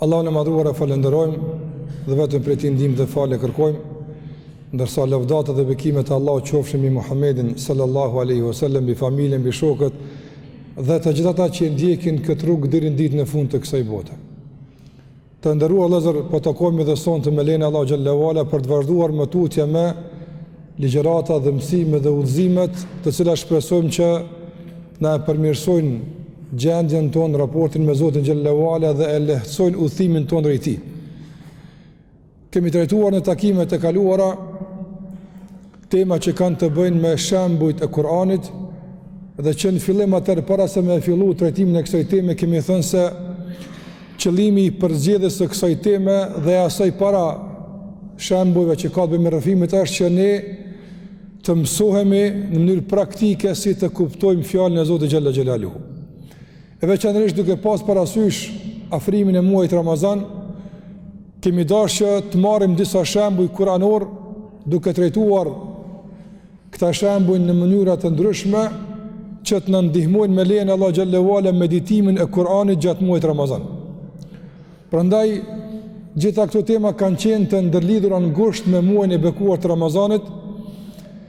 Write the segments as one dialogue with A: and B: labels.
A: Allahun e Madhëruar e falënderojmë dhe vetëm prej tij ndihmë dhe falje kërkojmë, ndërsa lavdatat dhe bekimet e Allahut qofshin mbi Muhammedin sallallahu alaihi wasallam, mbi familjen, mbi shokët dhe të gjithë ata që ndjekin këtë rrugë deri në ditën e fundit të kësaj bote. Të nderuar vëllezër, po takohemi dhe sonte me lejen e Allahut xhelle ue ala për të vazhduar më tutje me ligjërata dhe mësime dhe udhëzimet, të cilat shpresojmë që na e përmirësojnë gjendjen tonë, raportin me Zotin xhelle ue ala dhe e lehtësojnë udhëtimin tonë drejt tij. Kemi trajtuar në takimet e kaluara tema që kanë të bëjnë me shembujt e Kur'anit dhe që në fillim atëherë para se me fillu trajtimin e kësaj teme kemi thënë se Qëllimi i përzgjedhjes së kësaj teme dhe e asaj para shembujve që ka të bëjë me rrëfimet është që ne të mësohemi në mënyrë praktike si të kuptojmë fjalën e Zotit xhelle xhelaluhu. E veçanërisht duke pas parasysh afrimin e muajit Ramazan, kemi dashtë që të marrim disa shembuj kuranor duke trajtuar Këta shembuj në mënyra të ndryshme që të na ndihmojnë me lejen e Allahut xhelle ue ala meditimin e Kur'anit gjatë muajit Ramazan. Prandaj gjitha këto tema kanë qenë të ndërlidhura ngushtë me muajin e bekuar të Ramazanit,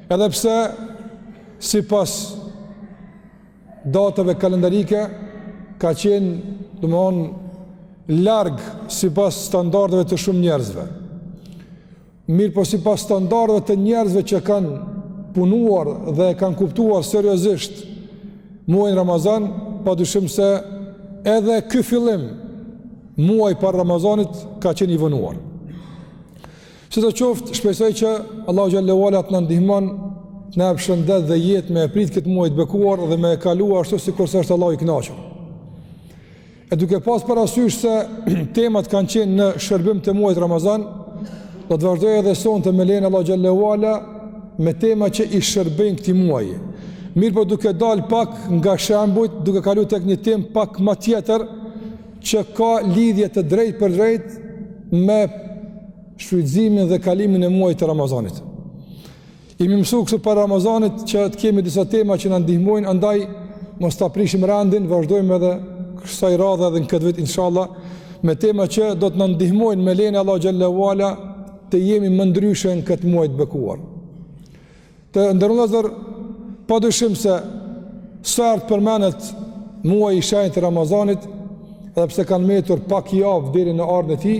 A: edhe pse sipas datave kalendarike ka qenë, domthon, larg sipas standardeve të shumë njerëzve. Mirëpo sipas standardeve të njerëzve që kanë punuar dhe kanë kuptuar seriozisht muajin Ramazan, pa dyshim se edhe ky fillim muaj para Ramazanit ka qenë i vonuar. Sido qoftë, shpresoj që Allahu xhelle ue ala të na ndihmon, na jep shëndet dhe jetë me e pritë këtë muaj të bekuar dhe me e kalu ashtu sikurse është Allahu i kënaqur. E duke pas parasysh se temat kanë qenë në shërbim të muajit Ramazan, do të vazhdoj edhe sonte me lejen e Allahut xhelle ue ala me tema që i shërbejnë këtij muaji. Mirëpo duke dal pak nga shembujt, duke kalu tek një temë pak ma tjetër, që ka lidhje të drejtpërdrejtë me shfrytëzimin dhe kalimin e muajit të Ramazanit. Jemi mësu kështu para Ramazanit që të kemi disa tema që na ndihmojnë, andaj mos ta prishim rendin, vazhdojmë edhe kësaj radhe edhe në këtë vit inshallah me tema që do të na ndihmojnë me lejen e Allahut xhelle ue ala të jemi më ndryshe në këtë muaj të bekuar. Të nderuar vëllezër, pa dyshim se sa herë të përmendet muaji i shenjtë i Ramazanit, edhe pse kanë mbetur pak javë deri në ardhjen e tij,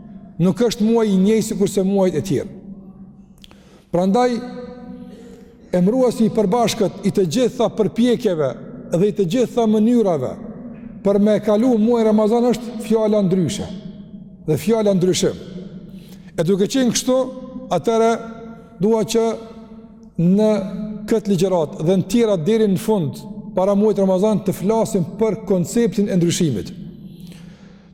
A: Nuk është muaj i njëjtë sikurse muajt e tjerë. Prandaj emëruesi i përbashkët i të gjitha përpjekjeve dhe i të gjitha mënyrave për me e kalu muaj Ramazan është fjala ndryshe dhe fjala ndryshim. E duke qenë kështu, atëherë dua që në këtë ligjëratë dhe në tjera deri në fund para muajit Ramazan të flasim për konceptin e ndryshimit.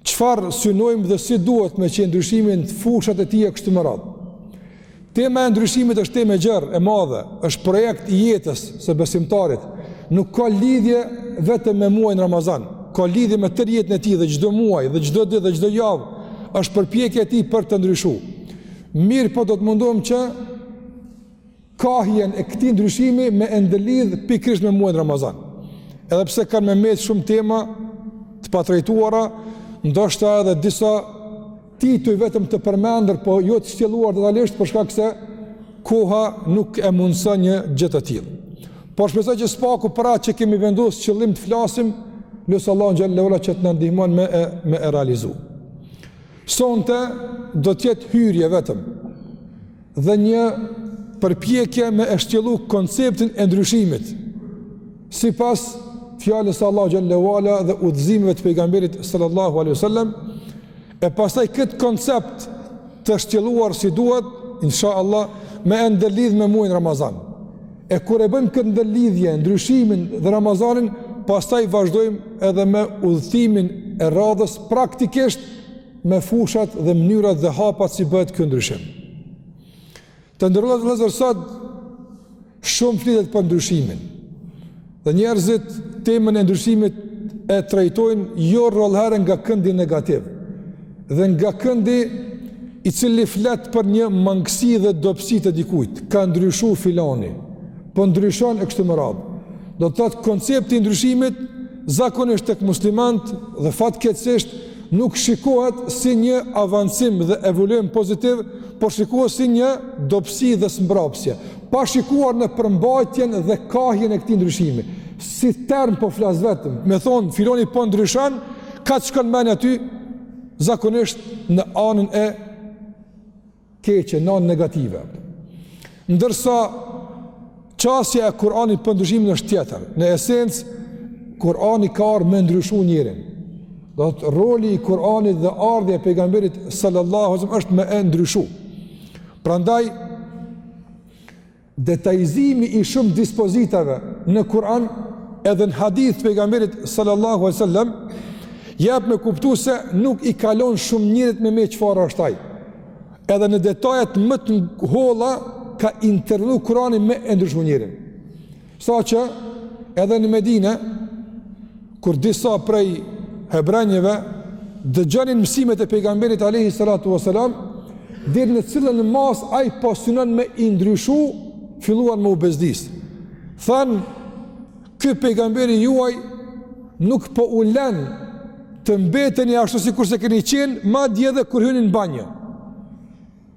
A: Çfarë synojmë dhe si duhet me qenë ndryshimi në fushat e tija kështu me radhë. Tema e ndryshimit është temë e gjerë, e madhe, është projekt i jetës së besimtarit. Nuk ka lidhje vetëm me muajin Ramazan, ka lidhje me tërë jetën e tij dhe çdo muaj dhe çdo ditë dhe çdo javë është përpjekje e tij për të ndryshuar. Mirëpo do të mundohem që kahjen e këtij ndryshimi me e ndërlidh pikërisht me muajin Ramazan. Edhe pse kanë me met shumë tema të patrajtuara, ndoshta edhe disa tituj vetëm të përmendur, po jo të shtjelluar detajisht për shkak se koha nuk e mundëson një gjë të tillë. Por shpresoj që së paku për atë që kemi vendosë qëllim të flasim, lus Allahun xhele ue ala që të na ndihmon me e, me e realizu. Sonte do të jetë hyrje vetëm, dhe një përpjekje me e shtjellu konceptin e ndryshimit, sipas fjalës së Allahut xhele ue ala dhe udhëzimeve të pejgamberit sallallahu aleyhu sallam, e pastaj këtë koncept të shtjelluar si duhet, insha Allah, me e ndërlidh me muajin Ramazan. E kur e bëjmë këtë ndërlidhje, ndryshimin dhe Ramazanin, pastaj vazhdojmë edhe me udhëtimin e radhës praktikisht me fushat dhe mënyrat dhe hapat si bëhet ky ndryshim. Të nderuar vëllezër, sot shumë flitet për ndryshimin. Dhe njerëzit temën e ndryshimit e trajtojnë jo rrallëherë nga këndi negativ. Dhe nga këndi i cili flet për një mangësi dhe dobësi të dikujt, ka ndryshu filoni, për po ndryshon e kështu me radhë. Do të thotë koncepti i ndryshimit, zakonisht tek muslimanët dhe fatkeqësisht, nuk shikohet si një avancim dhe evoluim pozitiv, por shikohet si një dobësi dhe zmbrapsje, pa shikuar në përmbajtjen dhe kahjen e këtij ndryshimi. Si term po flas vetëm, me thonë filoni po ndryshon, kah të shkon menja aty, zakonisht në anën e keqe, në anën negative. Ndërsa qasja e Kur'anit për ndryshimin është tjetër. Në esencë Kur'ani ka ardhur me e ndryshu njerin. Do thotë roli i Kur'anit dhe ardhja e pejgamberit sallallahu alajhi wasallam është me e ndryshu. Prandaj Detajizimi i shumë dispozitave në Kur'an edhe në hadith të pejgamberit sallallahu alaihi wasallam jep me kuptu se nuk i kalon shumë njerit me me çfarë është ai. Edhe në detajet më të holla ka intervenu Kur'ani me e ndryshu njerin. Saqë edhe në Medine, Kur disa prej hebrenjve dëgjonin mësimet e pejgamberit alayhi salatu wasalam, deri në cilën masë ai po synon me i ndryshu, filluan me u bezdis. Thanë, ky pejgamber i juaj nuk po u len të mbeteni ashtu sikurse keni qenë, madje edhe kur hyni në banjë.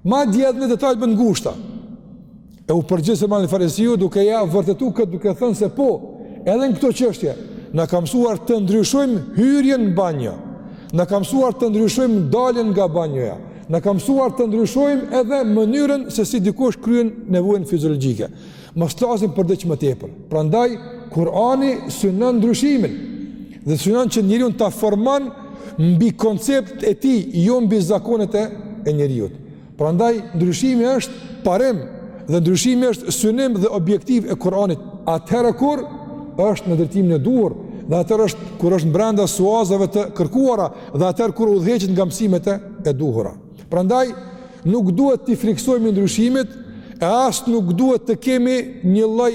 A: Madje edhe në detajet më të ngushta. E u përgjigj Selman Farisiu duke ja vërtetu këtë duke thënë se po, edhe në këto çështje, na ka mësuar të ndryshojmë hyrjen në banjo, na ka mësuar të ndryshojmë daljen nga banjoja, na ka mësuar të ndryshojmë edhe mënyrën se si dikush kryen nevojën fiziologjike. Mos flasim për diç më tepër. Prandaj Kurani synon ndryshimin dhe synon që njeriun ta formon mbi konceptet e tij, jo mbi zakonet e e njeriut. Prandaj ndryshimi është parim dhe ndryshimi është synim dhe objektiv e Kuranit. Atëherë kur është në drejtimin e duhur, dhe atëherë është kur është brenda suazave të kërkuara dhe atëherë kur udhëheqet nga mësimet e duhura. Prandaj nuk duhet t'i frikësohemi ndryshimit e as nuk duhet të kemi një lloj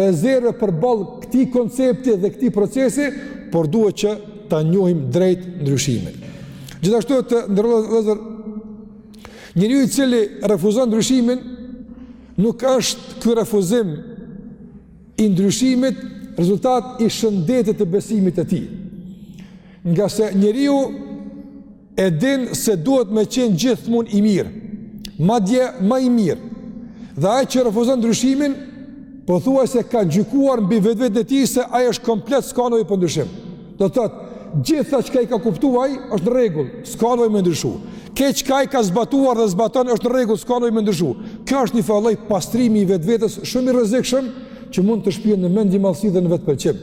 A: rezerve përballë këtij koncepti dhe këtij procesi, por duhet që ta njohim drejt ndryshimin. Gjithashtu të nderuar vëllezër njeriu i cili refuzon ndryshimin nuk është ky refuzim i ndryshimit rezultat i shëndetit të besimit të tij. Ngase njeriu E din se duhet me qenë gjithmonë i mirë, madje ma i mirë. Dhe ai që refuzon ndryshimin, pothuajse ka gjykuar mbi vetveten e tij se ai është komplet s'ka nevojë për ndryshim. Do të thotë, gjithë ajo çka ka kuptu ai është në rregull, s'ka nevojë me ndryshu. Gjithë çka ai ka zbatuar dhe zbaton është në rregull, s'ka nevojë me ndryshu. Kjo është njëfarë lloj pastrimi i vetvetes shumë i rrezikshëm që mund të shpjen në mendjemadhësi dhe në vetëpëlqim.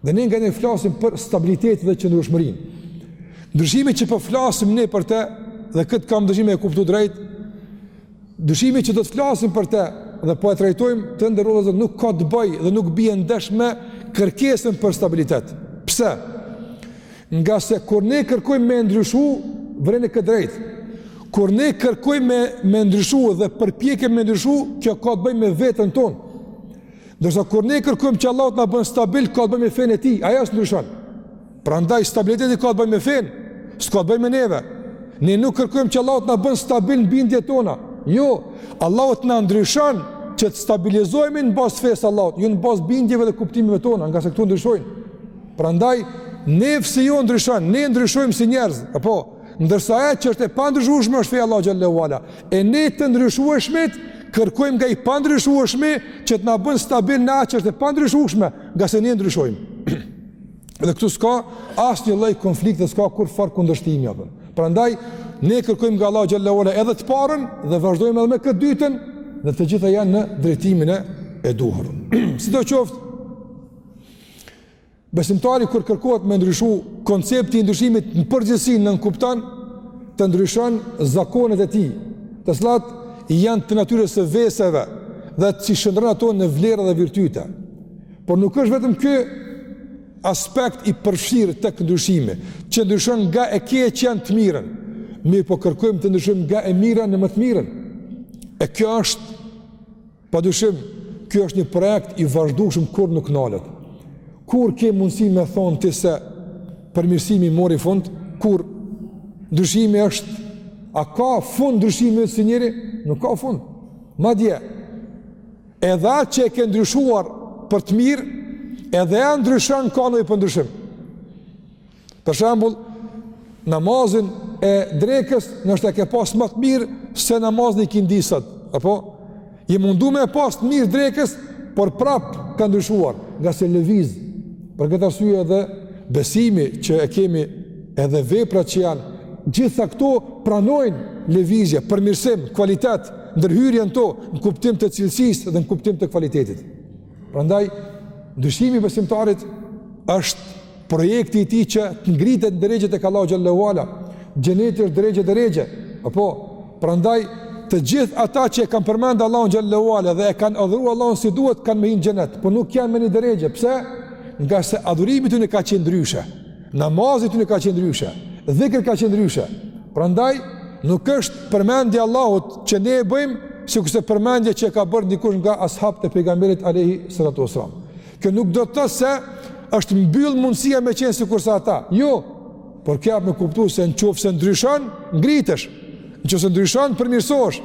A: Dhe ne nga ne flasim për stabilitet dhe qëndrueshmërinë. Ndryshimi që po flasim ne për të dhe këtë kam dëshirë me e kuptu drejt, ndryshimi që do të flasim për të dhe po e trajtojmë të nderuar vëllezër nuk ka të bëjë dhe nuk bie ndesh me kërkesën për stabilitet. Pse? Ngase kur ne kërkojmë me ndryshu, vëreni këtë drejt. Kur ne kërkojmë me, me ndryshu dhe përpjekemi me ndryshu, kjo ka të bëjë me veten tonë. Ndërsa kur ne kërkojmë që Allahu të na bën stabil, ka të bëjë me fenë e tij, ajo s'ndryshon. Prandaj stabiliteti ka të bëjë me fenë, s'ka të bëjë me neve. Ne nuk kërkojmë që Allahu të na bën stabil në bindjet tona. Jo, Allahu të na ndryshon që të stabilizohemi në bazë të fesë Allahut, jo në bazë bindjeve dhe kuptimeve tona, ngase këto ndryshojnë. Prandaj nefsi jonë ndryshon, ne ndryshojmë si njerëz, apo ndërsa ajo që është e pandryshueshme është feja e Allahut xhallahu ala. E ne të ndryshueshmit kërkojmë nga i pandryshueshmi që të na bën stabil në atë që është e pandryshueshme, ngase ne ndryshojmë. Dhe këtu s'ka asnjë lloj konflikti dhe s'ka kurrfarë kundërshtimi apo. Prandaj ne kërkojmë nga Allahu xhallahu ala edhe të parën dhe vazhdojmë edhe me këtë dytën, dhe të gjitha janë në drejtimin e e duhur. Sidoqoftë, Besimtari kur kërkohet me ndryshu koncepti i ndryshimit në përgjithësi nënkupton të ndryshon zakonet e tij të cilat janë të natyrës së veseve dhe t'i shndërron ato në vlera dhe virtyte por nuk është vetëm ky aspekt i përfshirë tek ndryshimi që ndryshon nga e keqja në të mirën mirëpo kërkojmë të ndryshojmë nga e mira në më të mirën e kjo është Pa dyshim, kjo është një projekt i vazhdueshëm, kurrë nuk ndalet. Kur ke mundësi me thënë ti se përmirësimi mori fund, kur ndryshimi është, a ka fund ndryshimi yt si njeri? Nuk ka fund. Madje, edhe atë që e ke ndryshuar për të mirë, edhe ajo ndryshon, ka nevojë për ndryshim. Për shembull, namazin e drekës ndoshta e ke pas më të mirë se namazin e ikindisë, apo? Je mundu me e pas të mirë drekës, por prap ka ndryshuar, ngase lëviz, për këtë arsye edhe besimi që e kemi edhe veprat që janë, gjitha këto pranojnë lëvizje, përmirësim, kualitet, ndërhyrje në to, në kuptim të cilësisë dhe në kuptim të kualitetit. Prandaj, ndryshimi i besimtarit është Projekti i tij që të ngritet në derexhe te Allahu xhallahu ala, xheneti është derexhe derexhe. Apo, prandaj të gjithë ata që e kanë përmend Allahun xhallahu ala dhe e kanë adhuruar Allahun si duhet kanë me hi n'xhenet, por nuk janë me një derexhe. Pse? Ngase adhurimi i tyre ka qenë ndryshe. Namazi i tyre ka qenë ndryshe. Dhikri ka qenë ndryshe. Prandaj nuk është përmendja e Allahut që ne e bëjmë, sikurse përmendja që e ka bërë dikush nga ashabët e pejgamberit alayhi salatu wasallam. Kjo nuk do të thotë se është mbyll mundësia me qenë sikurse ata. Jo, por kjo jep me kuptu se në qoftë se ndryshon, ngritesh. Në qoftë se ndryshon, përmirësohesh.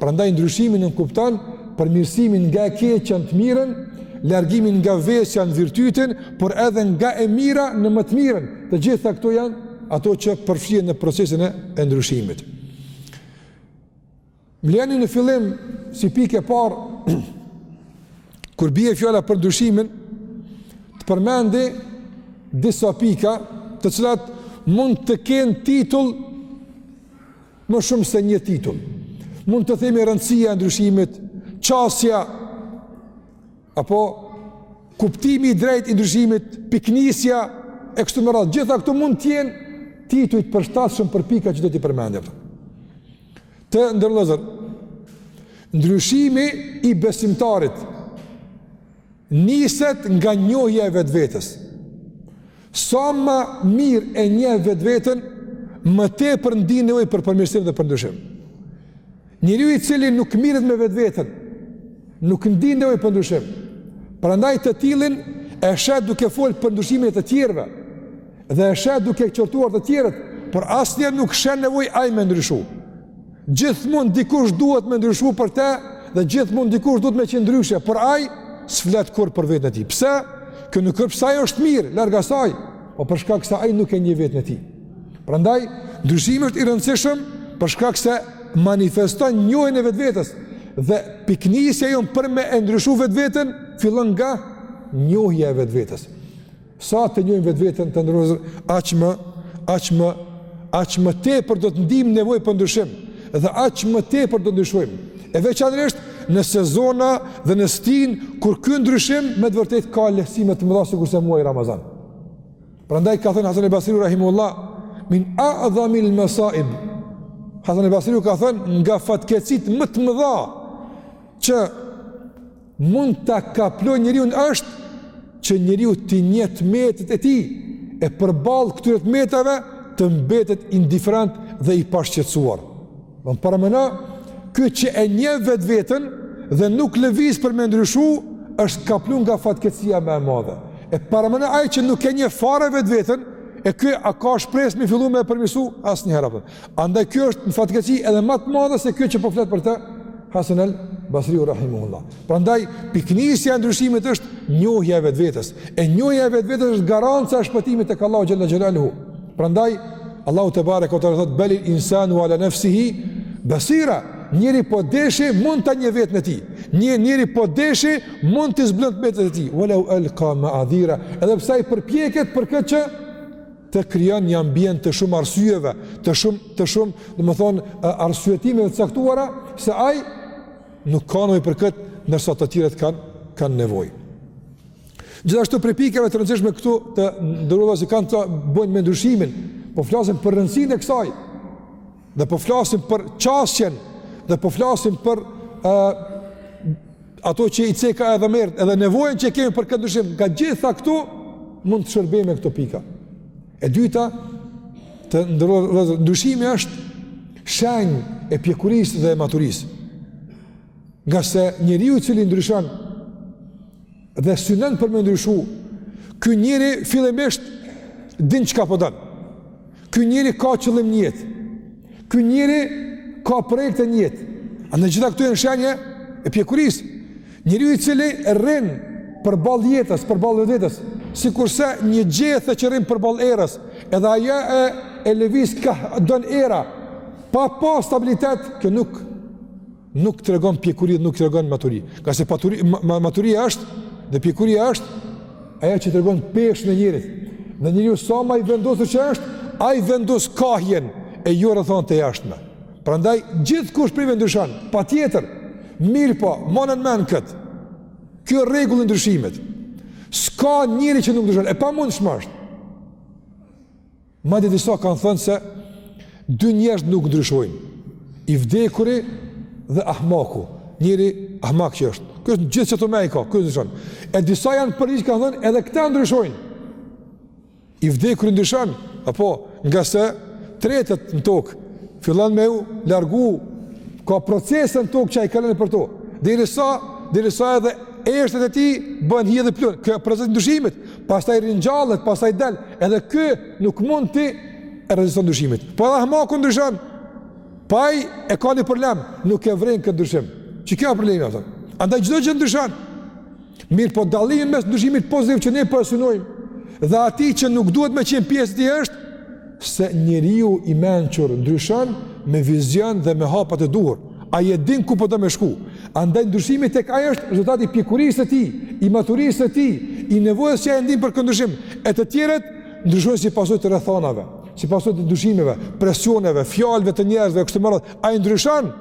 A: Prandaj ndryshimi nënkupton përmirësimin nga e keqja në të mirën, largimin nga vesi në virtytin, por edhe nga e mira në më të mirën. Të gjitha këto janë ato që përfshihen në procesin e ndryshimit. Vëllezër në fillim si pikë e parë kur bie fjala për ndryshimin të përmendi disa pika të cilat mund të kenë titull më shumë se një titull. Mund të themi rëndësia e ndryshimit, qasja apo kuptimi i drejtë i ndryshimit, piknisja e kështu me radhë. Gjitha këto mund të jenë tituj të përshtatshëm për pikat që do t'i përmendi. Të nderuar vëllezër, ndryshimi i besimtarit niset nga njohja e vetvetes. Sa ma mirë e njeh vetveten, më tepër ndin nevojë për përmirësim dhe për ndryshim. Njeriu i cili nuk mirret me vetveten, nuk ndin nevojë për ndryshim. Prandaj të tillin e sheh duke folë për ndryshimin e të tjerëve, dhe e sheh duke qortuar të tjerët, por asnjëherë nuk sheh nevojë ai me ndryshu. Gjithmonë dikush duhet me ndryshu për të dhe gjithmonë dikush duhet me qenë ndryshe, por ai s'flet kurrë për veten e tij. Pse? Kjo nuk është pse ai është mirë, larg asaj, po për shkak se ai nuk e njeh veten e tij. Prandaj ndryshimi është i rëndësishëm për shkak se manifeston njohjen e vetvetes dhe piknisja jonë për me e ndryshu vetveten fillon nga njohja e vetvetes. Sa të njohim vetveten të nderuar, aq më, aq më, aq më tepër do të ndijmë nevojë për ndryshim dhe aq më tepër do të ndryshojmë. E veçanërisht në sezona dhe në stinë kur ky ndryshim me të vërtetë ka lehtësime të mëdha sikurse muaji Ramazan. Prandaj ka thënë Hasan al-Basriu rahimahullah min a'zami al-masa'ib. Hasan al-Basriu ka thënë nga fatkeqësitë më të mëdha që mund ta kaplojë njeriun është që njeriu t'i njeh të metat e tij e përballë këtyre të metave të mbetet indiferent dhe i pashqetësuar. Paramendo ky që e njeh vetveten dhe nuk lëviz për me ndryshu është kaplu nga fatkeqësia më e madhe. E paramendo ai që nuk e njeh fare vetveten e ky a ka shpresë me fillu me e përmirësu asnjëherë apo. Andaj ky është në fatkeqësi edhe më të madhe se ky që po flet për të Hasan al Basriu rahimahullah. Prandaj pikënisja e ndryshimit është njohja e vetvetes. E njohja e vetvetes është garanca e shpëtimit tek Allahu xhalla xhelalu. Prandaj Allahu te bareka ue teala thot belil insanu ala nafsihi basira. Njeriu po deshi mund ta njeh veten e tij. Njeriu po deshi mund t'i zbulon të metat e tij. Walau alqa ma'adhira. Edhe pse ai përpjeket për këtë që të krijon një ambient të shumë arsyeve, të shumë të shumë, domethënë arsyetimeve të caktuara se ai nuk ka nevojë për këtë, ndërsa të tjerët kanë kanë nevojë. Gjithashtu prej pikave të rëndësishme këtu të nderuar që kanë të bëjnë me ndryshimin, po flasim për rëndësinë e kësaj. Dhe po flasim për qasjen, dhe po flasim për uh, ato që i ceka edhe më herët, edhe nevojën që kemi për këtë ndryshim, nga gjitha këto mund të shërbehemi me këto pika. E dyta, të nderuar vëllezër, ndryshimi është shenjë e pjekurisë dhe e maturisë. Ngase njeriu i cili ndryshon, dhe synon për me ndryshu, ky njeri fillimisht din çka po don. Po ky njeri ka qëllim n'jetë. Ky njeri ka projekte n'jetë. Andaj gjitha këto janë shenjë e pjekurisë. Njeriu i cili rrin përballë jetës, përballë vetvetes, sikurse një gjethe që rrin përballë erës, edhe ajo e, e lëviz kah don era, pa pa stabilitet, kjo nuk nuk tregon pjekuri, nuk tregon maturi. Ngase paturi, ma, maturia është dhe pjekuria është ajo që tregon peshën e njerit. Dhe njeriu sa më i vendosur që është, ai vendos kahjen e jo rrethanat e jashtme. Prandaj gjithkush prej neve ndryshon, patjetër. Mirëpo, mbane n'mend kët. Kjo rregull e ndryshimit. S'ka njeri që nuk ndryshon, e pamundshme është. Madje disa kanë thënë se dy njerëz nuk ndryshojnë. I vdekuri dhe ahmaku, njeri ahmak që është. Ky është gjithë çdo më i ka, ky s'ndryshon. E disa janë përgjigj, kanë thënë edhe këta ndryshojnë. I vdekuri ndryshon, apo ngase tretet në tokë fillon me u largu ka procese në tokë që ai kalon për to. Derisa derisa edhe eshtet e tij bëhen hi dhe pluhur. Kjo është procesi i ndryshimit. pastaj ringjallet, pastaj del, edhe ky nuk mund t'i reziston ndryshimit. Po edhe ahmaku ndryshon. Po ai e ka një problem, nuk e vren këtë ndryshim. Që kjo e problemi ato. Andaj çdo gjë ndryshon. Mirëpo dallimi mes ndryshimit pozitiv që ne po synojmë dhe atij që nuk duhet me qenë pjesë e tij është se njeriu i mençur ndryshon me vizion dhe me hapat e duhur. Ai e din ku po do me shku. Andaj ndryshimi tek ai është rezultati i pjekurisë së tij, i maturisë së tij, i nevojës që ai ndin për kët ndryshim. E të tjerët ndryshojnë si pasojë të rrethanave, si pasojë të ndryshimeve, presioneve, fjalëve të njerëzve kështu me radhë. Ai ndryshon,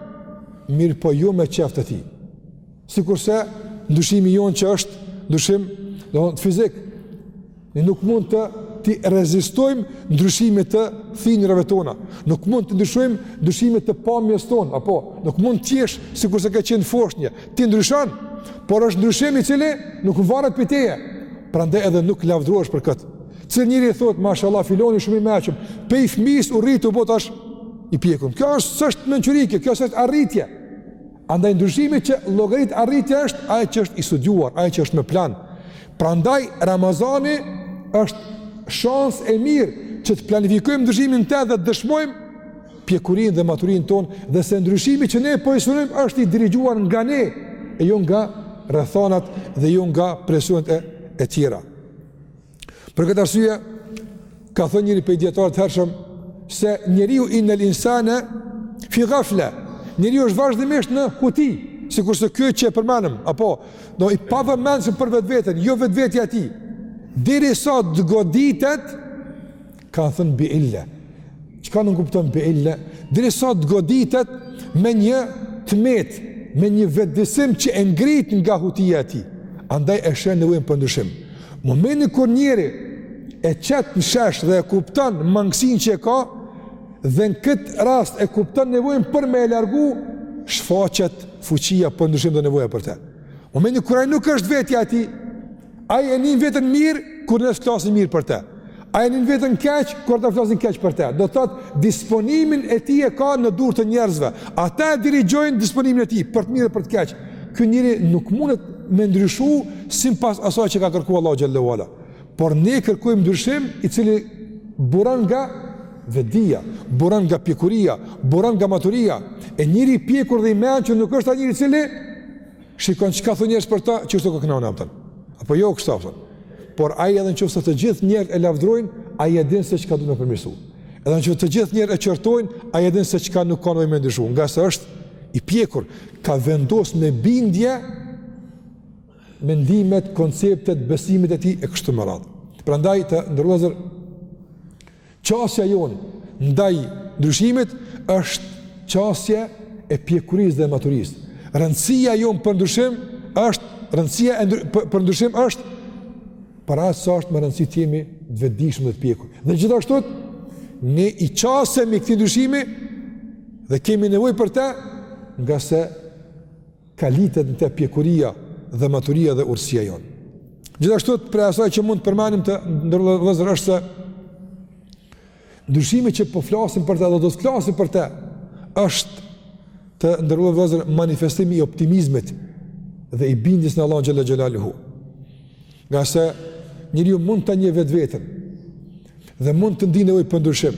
A: mirëpo jo me qejf të tij. Sikurse ndryshimi jonë që është ndryshim, do të thotë fizik, Ne nuk mund t'i rezistojmë ndryshimit të thinjërave tona. Nuk mund të ndryshojmë ndryshimit të pamjes tonë, apo nuk mund të jesh sikurse ke qenë foshnje. Ti ndryshon, por është ndryshim i cili nuk varet prej teje. Prandaj edhe nuk lavdrohesh për këtë. Cili njeri thotë, mashallah, filani shumë i meçëm, prej fmijës u rrit, u bo tash i pjekun. Kjo është s'është mençuri, kjo s'është arritje. Andaj ndryshimi që llogaritet arritje është ai që është i studiuar, ai që është me plan. Prandaj Ramazani është shansë e mirë që të planifikojmë ndryshimin tonë dhe të dëshmojmë pjekurinë dhe maturinë tonë dhe se ndryshimi që ne po e synojmë është i dirigjuar nga ne e jo nga rrethanat dhe jo nga presionet e, e tjera. Për këtë arsye, ka thënë njëri prej dijetarëve të hershëm, se njeriu, innel insane fi gafle, njeriu është vazhdimisht në huti, sikurse kjo që e përmendëm, apo, do i pavëmendshëm për vetveten, jo vetvetja e tij, derisa të goditet, Kanë thënë bi ille. Çka nënkupton bi ille? Derisa të goditet me një të metë, me një vetëdijesim që e ngrit nga hutia e tij. Andaj e sheh nevojën për ndryshim. Momentin kur njeri e qet në shesh dhe e kupton mangësinë që e ka, dhe në këtë rast e kupton nevojën për me e largu, shfaqet fuqia për ndryshim dhe nevoja për te. Momentin kur ai nuk është vetja e tij, Ai e nin veten mirë kur ne flasim mirë për te. Ai e nin veten keq kur ata flasin keq për te. Do të thotë disponimin e tij e ka në dorë të njerëzve. Ata e dirigjojnë disponimin e tij për të mirë e për të keq. Ky njeri nuk mundet me ndryshu sipas asaj që ka kërku Allahu xhelle ve ala. Por ne kërkojmë ndryshim i cili buron nga vetëdija, buron nga pjekuria, buron nga maturia. E njeri i pjekur dhe i mençur nuk është ai njeri i cili Shikon çka thonë njerëzit për ta, çështë ka kënaqur natën. Apo jo kështu apo. Por ai edhe në qoftë se të gjithë njerëzit e lavdërojnë, ai e din se çka duhet me përmirësu. Edhe në qoftë se të gjithë njerëzit e qortojnë, ai e din se çka nuk ka nevojë me ndryshu, ngase është i pjekur, ka vendos me bindje mendimet, konceptet, besimet e tij e kështu me radhë. Prandaj të nderuar vëllezër Qasja jonë ndaj ndryshimit është qasje e pjekurisë dhe maturisë. Rëndësia jonë për ndryshim është rëndësia e ndry... për ndryshim është për aq sa është me rëndësi të jemi të vetëdijshëm dhe të pjekur. Dhe gjithashtu ne i qasemi këtij ndryshimi dhe kemi nevojë për te, ngase kalitet në te pjekuria dhe maturia dhe urtësia jonë. Gjithashtu prej asaj që mund të përmendim të nderuar vëllezër është se ndryshimi që po flasim për te dhe do të flasim për te është të nderuar vëllezër manifestimi i optimizmit dhe i bindjes në Allahun xhelle xhelaluhu. Ngase njeriu mund ta njeh vetveten dhe mund të ndijë nevojë për ndryshim.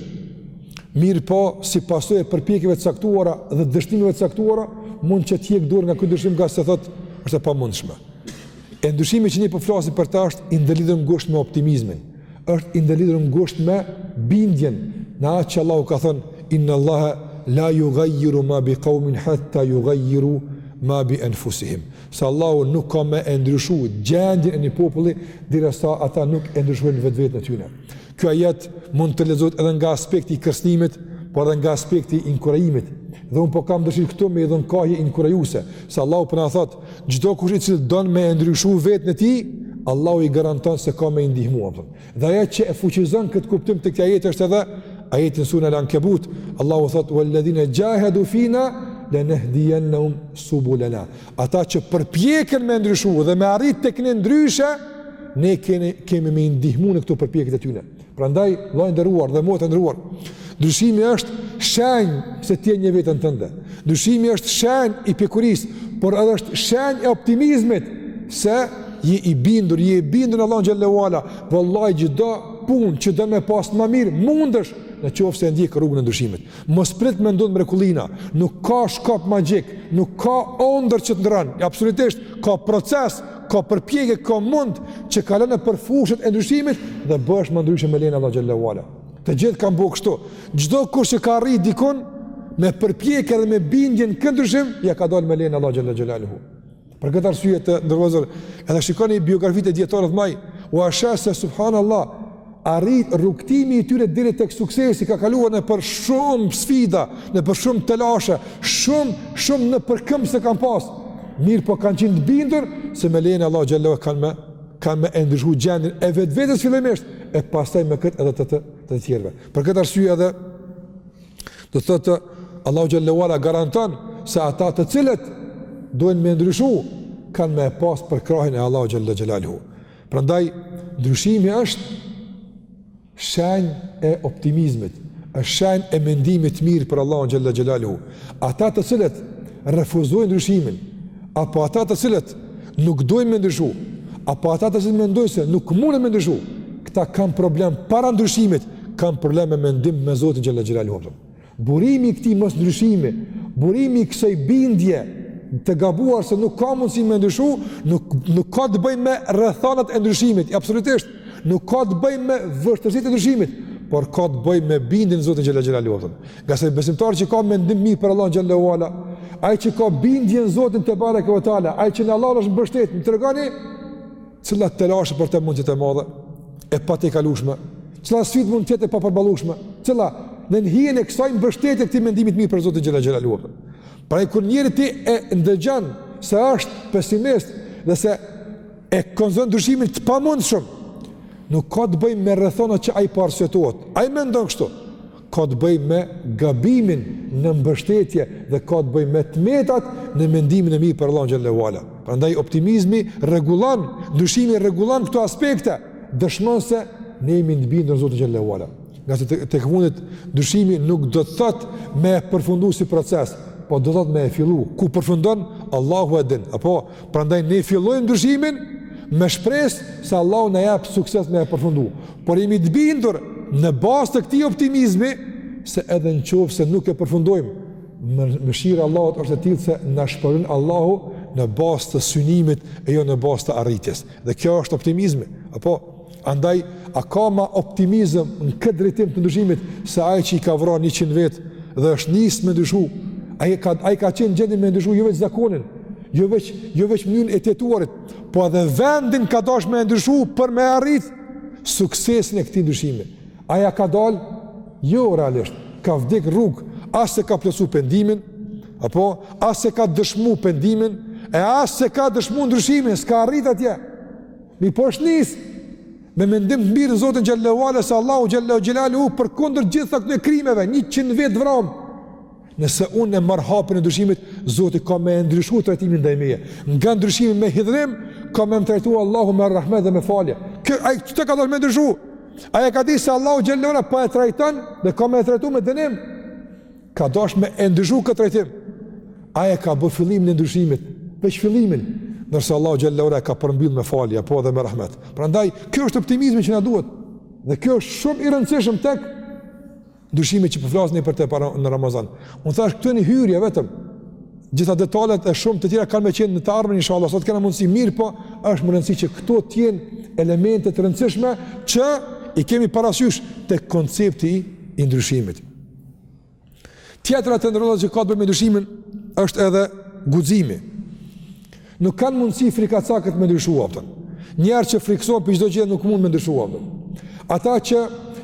A: Mirëpo, si pasojë e përpjekjeve të caktuara dhe dështimeve të caktuara, mund që të hjek dorë nga ky ndryshim ngase thotë është e pamundshme. E ndryshimi që ne po flasim për ta është i ndërlidhur ngusht me optimizmin, është i ndërlidhur ngusht me bindjen në atë që Allahu ka thënë, inn Allahe la jugajjiru ma bi kaumin hatta jugajjiru ma bi enfusihim. se Allahu nuk ka me e ndryshu gjendjen e një populli derisa ata nuk e ndryshojnë vetveten e tyne. Ky ajet mund të lexohet edhe nga aspekti i kërcënimit, por edhe nga aspekti i inkurajimit. Dhe unë po kam dëshirë këtu me i dhënë kahje inkurajuse, se Allahu po na thot, çdokush i cili don me e ndryshu veten e tij, Allahu i garanton se ka me i ndihmu. Dhe ajo që e fuqizon këtë kuptim të këtij ajeti është edhe ajeti në surën Al-Ankabut. Allahu thotë: "Walladhina jahadu fina lanahdiyannahum subulana." Ata që përpjeken me ndryshu dhe me arrit tek ne ndryshe, ne kemi me i ndihmu në këto përpjekjet e tyre. Prandaj, vëlla i nderuar dhe motër e nderuar, Ndryshimi është shenjë se ti e njeh veten tënde. Ndryshimi është shenjë e pjekurisë, por edhe është shenjë e optimizmit se je i bindur, je i bindur në Allahun xhelle ue ala. Vallahi çdo punë që don me pas ma mirë, mundesh në qoftë se e ndjek rrugën e ndryshimit. Mos prit me ndodh mrekullina, nuk ka shkop magjik, nuk ka ëndërr që të ndrron. Absolutisht ka proces, ka përpjekje, ka mund që kalon nëpër fushat e ndryshimit dhe bëhesh ma ndryshe me lejen e Allahut xhelle ue ala. Të gjithë kanë bërë kështu. Çdokush që ka arrit dikun me përpjekje dhe me bindje në këtë ndryshim, ja ka dalë me lejen e Allahut xhelle xhelaluhu. Për këtë arsye të nderuar, edhe shikoni biografitë e dijetarëve tanë, e sheh se subhanallahu arrit rrugtimi i tyre deri tek suksesi ka kaluar nëpër shumë sfida, nëpër shumë telashe, shumë shumë nëpërkëmbëse kanë pas. Mirëpo kanë qenë të bindur se me lejen e Allahut xhallahu kanë me kan me e ndryshu gjendjen e vetvetes fillimisht, e pastaj me këtë edhe të të të tjerëve. Për këtë arsye edhe, do të thotë, Allahu xhelle ue ala garanton se ata të cilët dojnë me ndryshu, kanë me e pas përkrahjen e Allahut xhelle xhelaluhu. Prandaj, ndryshimi është shenjë e optimizmit, është shenjë e mendimit të mirë për Allahun xhelle xhelaluhu. Ata të cilët refuzojnë ndryshimin, apo ata të cilët nuk dojnë me ndryshu, apo ata të cilët mendojnë se nuk munden me ndryshu, këta kanë problem para ndryshimit, kanë problem me mendim me Zotin xhelle xhelaluhu. Burimi i këtij mosndryshimi, burimi i kësaj bindje të gabuar se nuk ka mundësi me ndryshu, nuk, nuk ka të bëjë me rrethanat e ndryshimit, absolutisht, nuk ka të bëjë me vështirësitë e ndryshimit, por ka të bëjë me bindjen në Zotin xhelle xhelaluhu. Ngase ai besimtar që ka mendim mirë për Allahun xhelle ue ala, ai që ka bindje në Zotin tebareke ve teala, ai që në Allahun është mbështet, më tregoni, Cila telashe për te mund të jetë e madhe, e patejkalushme, cila sfidë mund të jetë e papërballushme, cila nën hijen e kësaj mbështetje, këtij mendimit të mirë për Zotin xhele xhelaluhu. Pra kur njeri ti e ndëgjon se është pesimist dhe se e konsideron ndryshimin të pamundshëm, nuk ka të bëjë me rrethana që ai po arsyetohet. Ai mendon kështu? ka të bëjë me gabimin në mbështetje dhe ka të bëjë me të metat në mendimin e mirë për Allahun xhele ue ala. Prandaj optimizmi rregullon, ndryshimi rregullon këto aspekte, dëshmon se ne jemi të bindur në Zotin xhele ue ala. Ngase tek fundit ndryshimi nuk do të thotë me e përfundu si proces, po do të thotë me e fillu. Ku përfundon Allahu e din. Apo Prandaj ne fillojmë ndryshimin me shpresë se Allahu na jep sukses me e përfundu. Por jemi të bindur në bazë të këtij optimizmi se edhe në qoftë se nuk e përfundojmë, më, mëshira e Allahut është e tillë se na shpërblen Allahu në bazë të synimit e jo në bazë të arritjes. Dhe kjo është optimizmi, apo? Andaj, a ka ma optimizëm në këtë drejtim të ndryshimit se ai që i ka vra 100 vetë dhe është nisë me ndryshu? Ai ka, ai ka qenë n'gjendje me ndryshu jo veç zakonin, jo veç, jo veç mënyrën e të jetuarit, po edhe vendin ka dash me ndryshu për me arrit suksesin e këtij ndryshimi. A ja ka dalë? Jo, realisht, ka vdek n'rrugë, as s'e ka plotsu pendimin, apo, as s'e ka dëshmu pendimin, e as s'e ka dëshmu ndryshimin, s'ka arrit atje. Mirëpo është nis, me mendim të mirë në Zotin xhele ue ala, se Allahu xhele ue ala përkundër gjitha këtyre krimeve, njëqind vetë vramë. Nëse unë e marr hapin e ndryshimit, Zoti ka me ndryshu trajtimin ndaj meje. Nga ndryshimi me hidhërim, ka me më trajtu Allahu me rahmet dhe me falje. Këtë ai ka dasht me ndryshu. Ai e ka dit se Allahu xhele ue ala po e trajton dhe ka me e trajtu me dënim? ka dashur me e ndryshu këtë trajtim. Ai e ka bë fillimin e ndryshimit, veç fillimin, ndërsa Allahu xhele ue ala ka përmbyll me falje apo edhe me rahmet. Prandaj kjo është optimizmi që na duhet. Dhe kjo është shumë i rëndësishëm tek ndryshimi që po flasim për të para në Ramazan. Unë thashë këtu një hyrje vetëm, gjitha detalet e shumë të tjera kanë me qenë në të ardhmen, inshallah, sa t'kena mundësi, mirëpo është me rëndësi që këto t'jenë elemente të rëndësishme që i kemi parasysh tek koncepti i ndryshimit. Tjetra, të nderuar, që ka të bëjë me ndryshimin është edhe guximi. Nuk kanë mundësi frikacakët me ndryshu aftën. Njerëz që frikësohen për çdo gjë nuk mund me ndryshu aftën. Ata që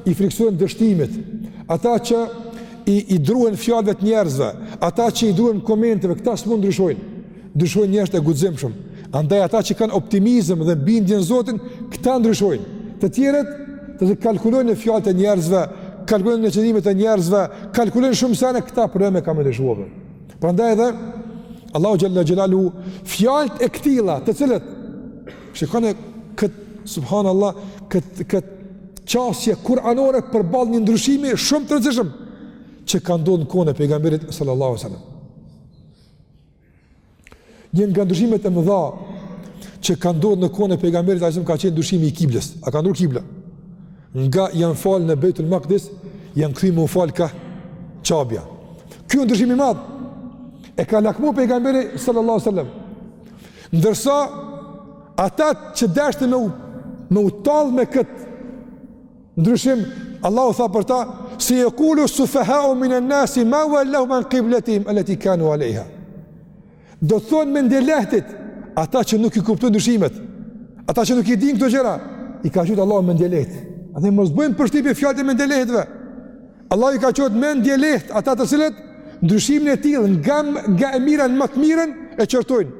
A: i frikësohen dështimit, ata që i, i druhen fjalëve të njerëzve, ata që i druhen komenteve, këta s'mund ndryshojnë. Ndryshojnë njerëzit e guximshëm. Andaj ata që kanë optimizëm dhe bindjen në Zotin, këta ndryshojnë. Të tjerët, të cilët kalkulojnë në fjalët e njerëzve, kalkulojnë në qëndrimet e njerëzve, kalkulojnë shumë sene, këta probleme kanë me ndryshuar. Prandaj edhe, Allahu xhel-le xhelaluhu, fjalët e këtilla, të cilët, shikone këtë, subhanallah, këtë, këtë qasje kuranore përballë një ndryshimi shumë të rëndësishëm, që ka ndodh në kohën e pejgamberit sallallahu alajhi wasallam. Një nga ndryshimet e mëdha që ka ndodhur në kohën e pejgamberit alejhi selam ka qenë ndryshimi i kiblës. A ka ndërru kibla? Nga janë fal në Beitul Maqdis, janë kthyer me u fal ka Qabja. Ky është ndryshim i madh. E ka lakmuar pejgamberi sallallahu alajhi wasallam. Ndërsa ata që deshtën me u me u tall me kët Ndryshim, Allahu tha për ta, sejekulu sufehau minen-nasi, ma uel-lahum an kibletihim, el-leti kanu alejha. Do të thonë mendjelehtit, ata që nuk i kuptojnë ndryshimet, ata që nuk i din këto gjëra, i ka qujt Allahu mendjeleht. Andaj mos t'bëjnë përshtypje fjalët e mendjelehtve. Allahu i ka qujt mendjeleht, ata të cilët, ndryshimin e tillë, nga, nga e mira n'më të mirën, e qortojnë.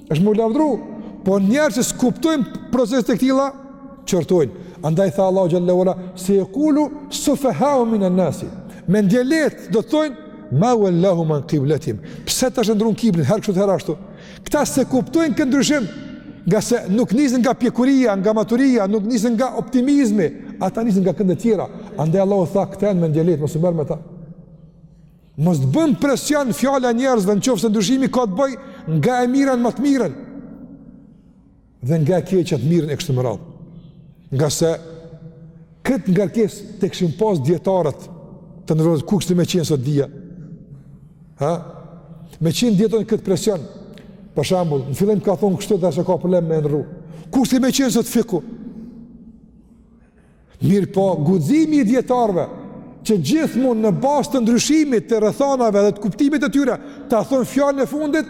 A: Është me u lavdëru, po njerëz që s'kuptojnë procese të këtilla, qortojnë. Andaj tha Allahu xhel-le ue ala, sejekulu sufahau min an-nasi. Mendjelehtët do të thonë ma wallahum an qiblatihim. Pse tash ndërrun kiblën herë kështu herë ashtu? Këta s'e kuptojnë kët ndryshim, ngase nuk nisen nga pjekuria, nga maturia, nuk nisen nga optimizmi, ata nisen nga kënde tjera. Andaj Allahu tha këta janë mendjelehtë, mos u merr me ta. Mos të bën presion fjala e njerëzve në qoftë se ndryshimi ka të bëjë nga e mira në më të mirën dhe nga e keqja te e mira e kështu me radhë. Ngase këtë ngarkesë ta kishin pas dijetarët të ndërrohen, ku kishte me qenë sot dija. Ha? Me qenë dijetarët n'këtë presion, për shembull, në fillim ka thonë kështu dhe tash ka problem me ndërru. Ku kishte me qenë sot fikhu? Mirëpo, guximi i dijetarëve, që gjithmonë në bazë të ndryshimit të rrethanave dhe të kuptimit të tyre, ta thonë fjalën e fundit,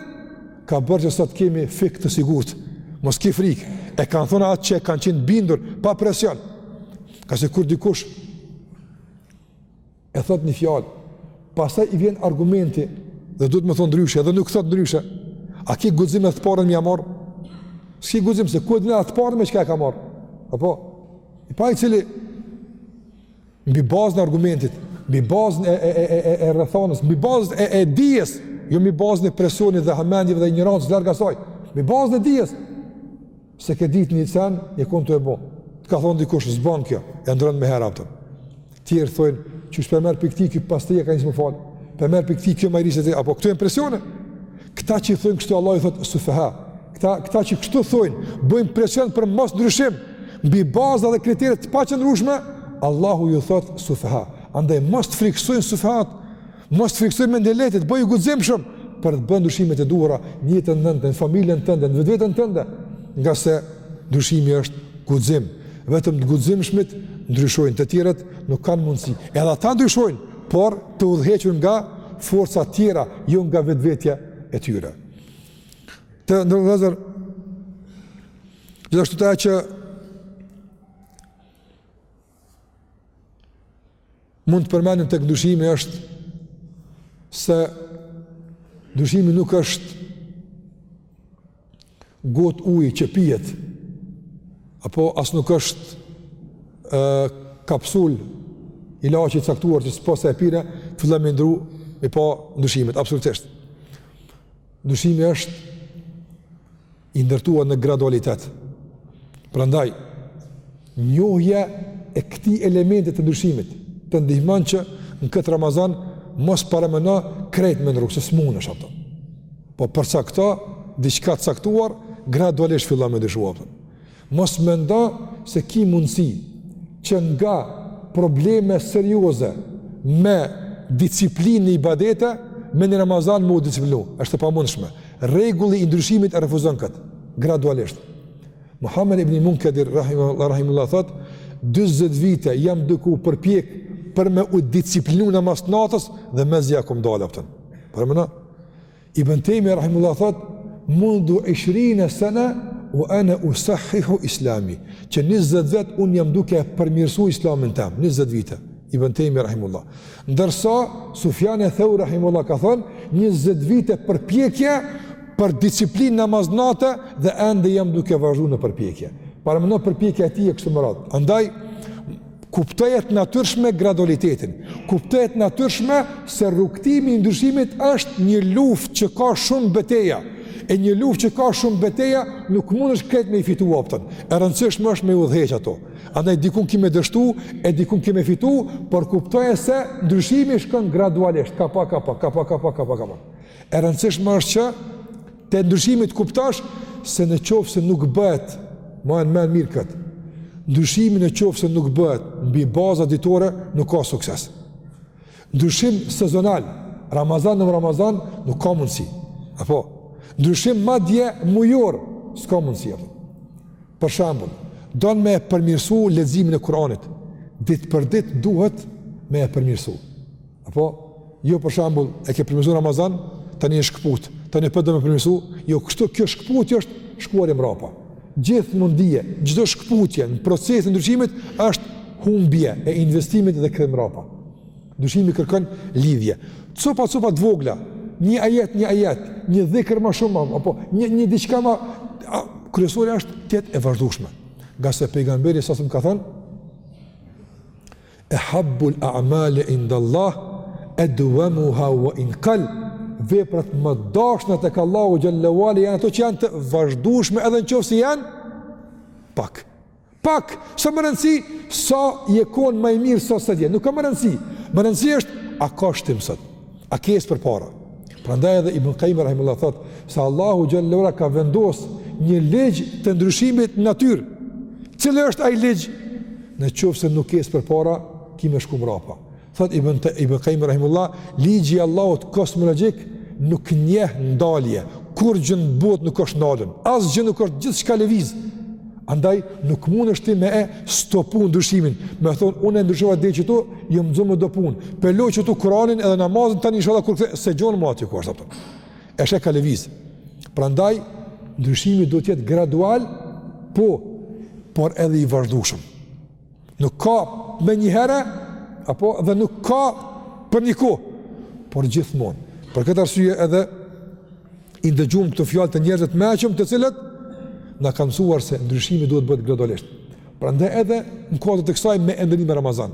A: ka bërë që sot kemi fikh të sigurt, mos ki frikë, e kanë thonë atë që e kanë qenë bindur, pa presion, ka se kur dikush, e thot një fjalë, pastaj i vjen argumenti dhe duhet me thonë ndryshe, edhe nuk thot ndryshe. A ke guxim të parën me ja marr? S'ki guxim se ku e di ai të parën me çka e ka marr? Apo? I pari cili mbi bazën e argumentit, mbi bazën e e e e e rrethonës, mbi bazën e e dijes, jo mbi bazën e presionit dhe hamendjeve dhe injorancës larg asaj, mbi bazën e dijes. Se ke ditë një sen, je kon tu e bo. Të ka thonë dikush, s'bon kjo, e ndron me herë apëtëm. Tjerë thonë, qysh pe merr prej këtij, ky pas të e ka nis m'u falë. Pe merr prej këtij, ky ma i ri se ti, apo këto janë presione. Këta që thonë kështu, Allahu ju thotë, sufeha. Këta, këta që kështu thonë, bëjnë presion për mos ndryshim, mbi baza dhe kritere të paqëndrueshme, Allahu ju thotë, sufeha. Andaj, mos të frikësojnë sufehatë, Mos të frikësojnë mendjelehtit, bëhu guximshëm për të bënë ndryshimet e duhura në jetën tënde, në familjen tënde, në vetveten tënde, ngase ndryshimi është guxim. Vetëm të guximshmit ndryshojnë, të tjerët nuk kanë mundësi. Edhe ata ndryshojnë, por të udhëhequr nga forca tjera, jo nga vetvetja e tyre. Të nderuar vëllezër, gjithashtu ajo që Mund të përmendim tek ndryshimi është se ndryshimi nuk është gotë ujë që pihet, apo as nuk është e, kapsulë ilaçi i caktuar që së posa e pive, fillon me ndru, me i pa ndryshimet, absolutisht. Ndryshimi është i ndërtuar në gradualitet. Prandaj njohja e këtij elementi të ndryshimit të ndihmon që në këtë Ramazan mos paramendo krejt me ndru se s'munesh ato. Po përcakto diçka të caktuar gradualisht fillon me ndryshuar. Mos mendo se ki mundësi që nga probleme serioze me disiplinë në ibadete, me një Ramazan me u disiplinu. Është e pamundshme. Rregulli i ndryshimit e refuzon këtë, gradualisht. Muhammed ibni Munkedir, Rahimullah, Rahimullah thotë, 20 vite jam duke u përpjek për me u disiplinu namaz të natës dhe mezi kom dalë, apëtën. Paramendo, Ibn Tejmi Rahimullah thotë, mundhu ishrine sene, ue ene usahihu islami, që 20 vjet unë jam duke e përmirësu islamin tem, 20 vite, Ibn Tejmi Rahimullah. Ndërsa, Sufjan eth-Theuri Rahimullah ka thon, 20 vite përpjekje për disiplinë namaz nate dhe ende jam duke vazhdu në përpjekje. Paramendo përpjekja e tij e kështu me radhë. Andaj, Kuptoje të natyrshme gradualitetin. Kuptoje të natyrshme se rrugëtimi i ndryshimit është një luftë që ka shumë beteja. E një luftë që ka shumë beteja nuk mundesh krejt me i fitu optën. E rëndësishme është me udhëheq ato. Andaj dikun ki me dështu, e dikun ki me fitu, por kuptoje se ndryshimi shkon gradualisht, ka pak, ka pak, ka pak, ka pak, ka pak, ka pak. E rëndësishme është që Te ndryshimit kuptosh se në qoftë se nuk bëhet, mbaje n'men mirë këtë, ndryshimi në qoftë se nuk bëhet, mbi baza ditore, nuk ka sukses. Ndryshim sezonal, Ramazan në Ramazan, nuk ka mundësi. Apo, ndryshim madje mujor, s'ka mundësi. Apo. Për shembull, don me e përmirësu leximin e Kur'anit, ditë për ditë duhet me e përmirësu. Apo, jo për shembull, e ke përmirësu Ramazan, tani shkëput, tani prapë do me përmirësu, jo kështu, kjo shkëputja është shkuarje mrapa. Gjithë mundi, çdo shkëputje në procesin e ndryshimit, është humbje e investimit dhe kthim mrapa. Ndryshimi kërkon lidhje. Copa, copa të vogla, një ajet, një ajet, një dhikër ma shumë, apo një, një diçka ma... Kryesore është t'jetë e vazhdushme. Ngase pejgamberi sasëm ka thënë, Ehabbul a'mali indallah edwamuha wa in qall veprat ma t'dashna tek Allahu xhel-le ue ala janë ato që janë të vazhdueshme edhe në qoftë se janë pak. Pak, s'o me rëndësi, sa je kon ma i mirë sot se dje. Nuk o me rëndësi. Me rëndësi është a ka shtim sot. A ke ec përpara? Prandaj edhe Ibn Qayyim rahimullahu thot se Allahu xhel-le ue ala ka vendos një ligj të ndryshimit në natyrë. Cili është ai ligj? Në qoftë se nuk ke ec përpara, ki me shku mbrapa. Thot Ibn Te, Ibn Qayyim rahimullahu, ligji i Allahut kosmologjik nuk njeh ndalje. Kurgjë në botë nuk është e nalun, asgjë nuk është gjithçka lëviz. Andaj nuk mundesh ti me e stopu ndryshimin, me thon unë e ndryshova deri qitu, jam nxon me do punë. Pe lo qitu Kur'anin edhe namazin tani inshallah kurrë s'e gjon ma aty ku është, apo. Se ajo ka lëviz. Prandaj ndryshimi duhet të jetë gradual, po por edhe i vazhdueshëm. Nuk ka menjëherë, apo dhe nuk ka për një kohë, por gjithmonë. Për këtë arsye edhe i ndëgjum këto fjalë të njerëzve të mençëm, të cilët na kanë mësuar se ndryshimi duhet t'bëhet gradualisht. Prandaj edhe n'kohë teksaj ende nuk jemi n'Ramazan.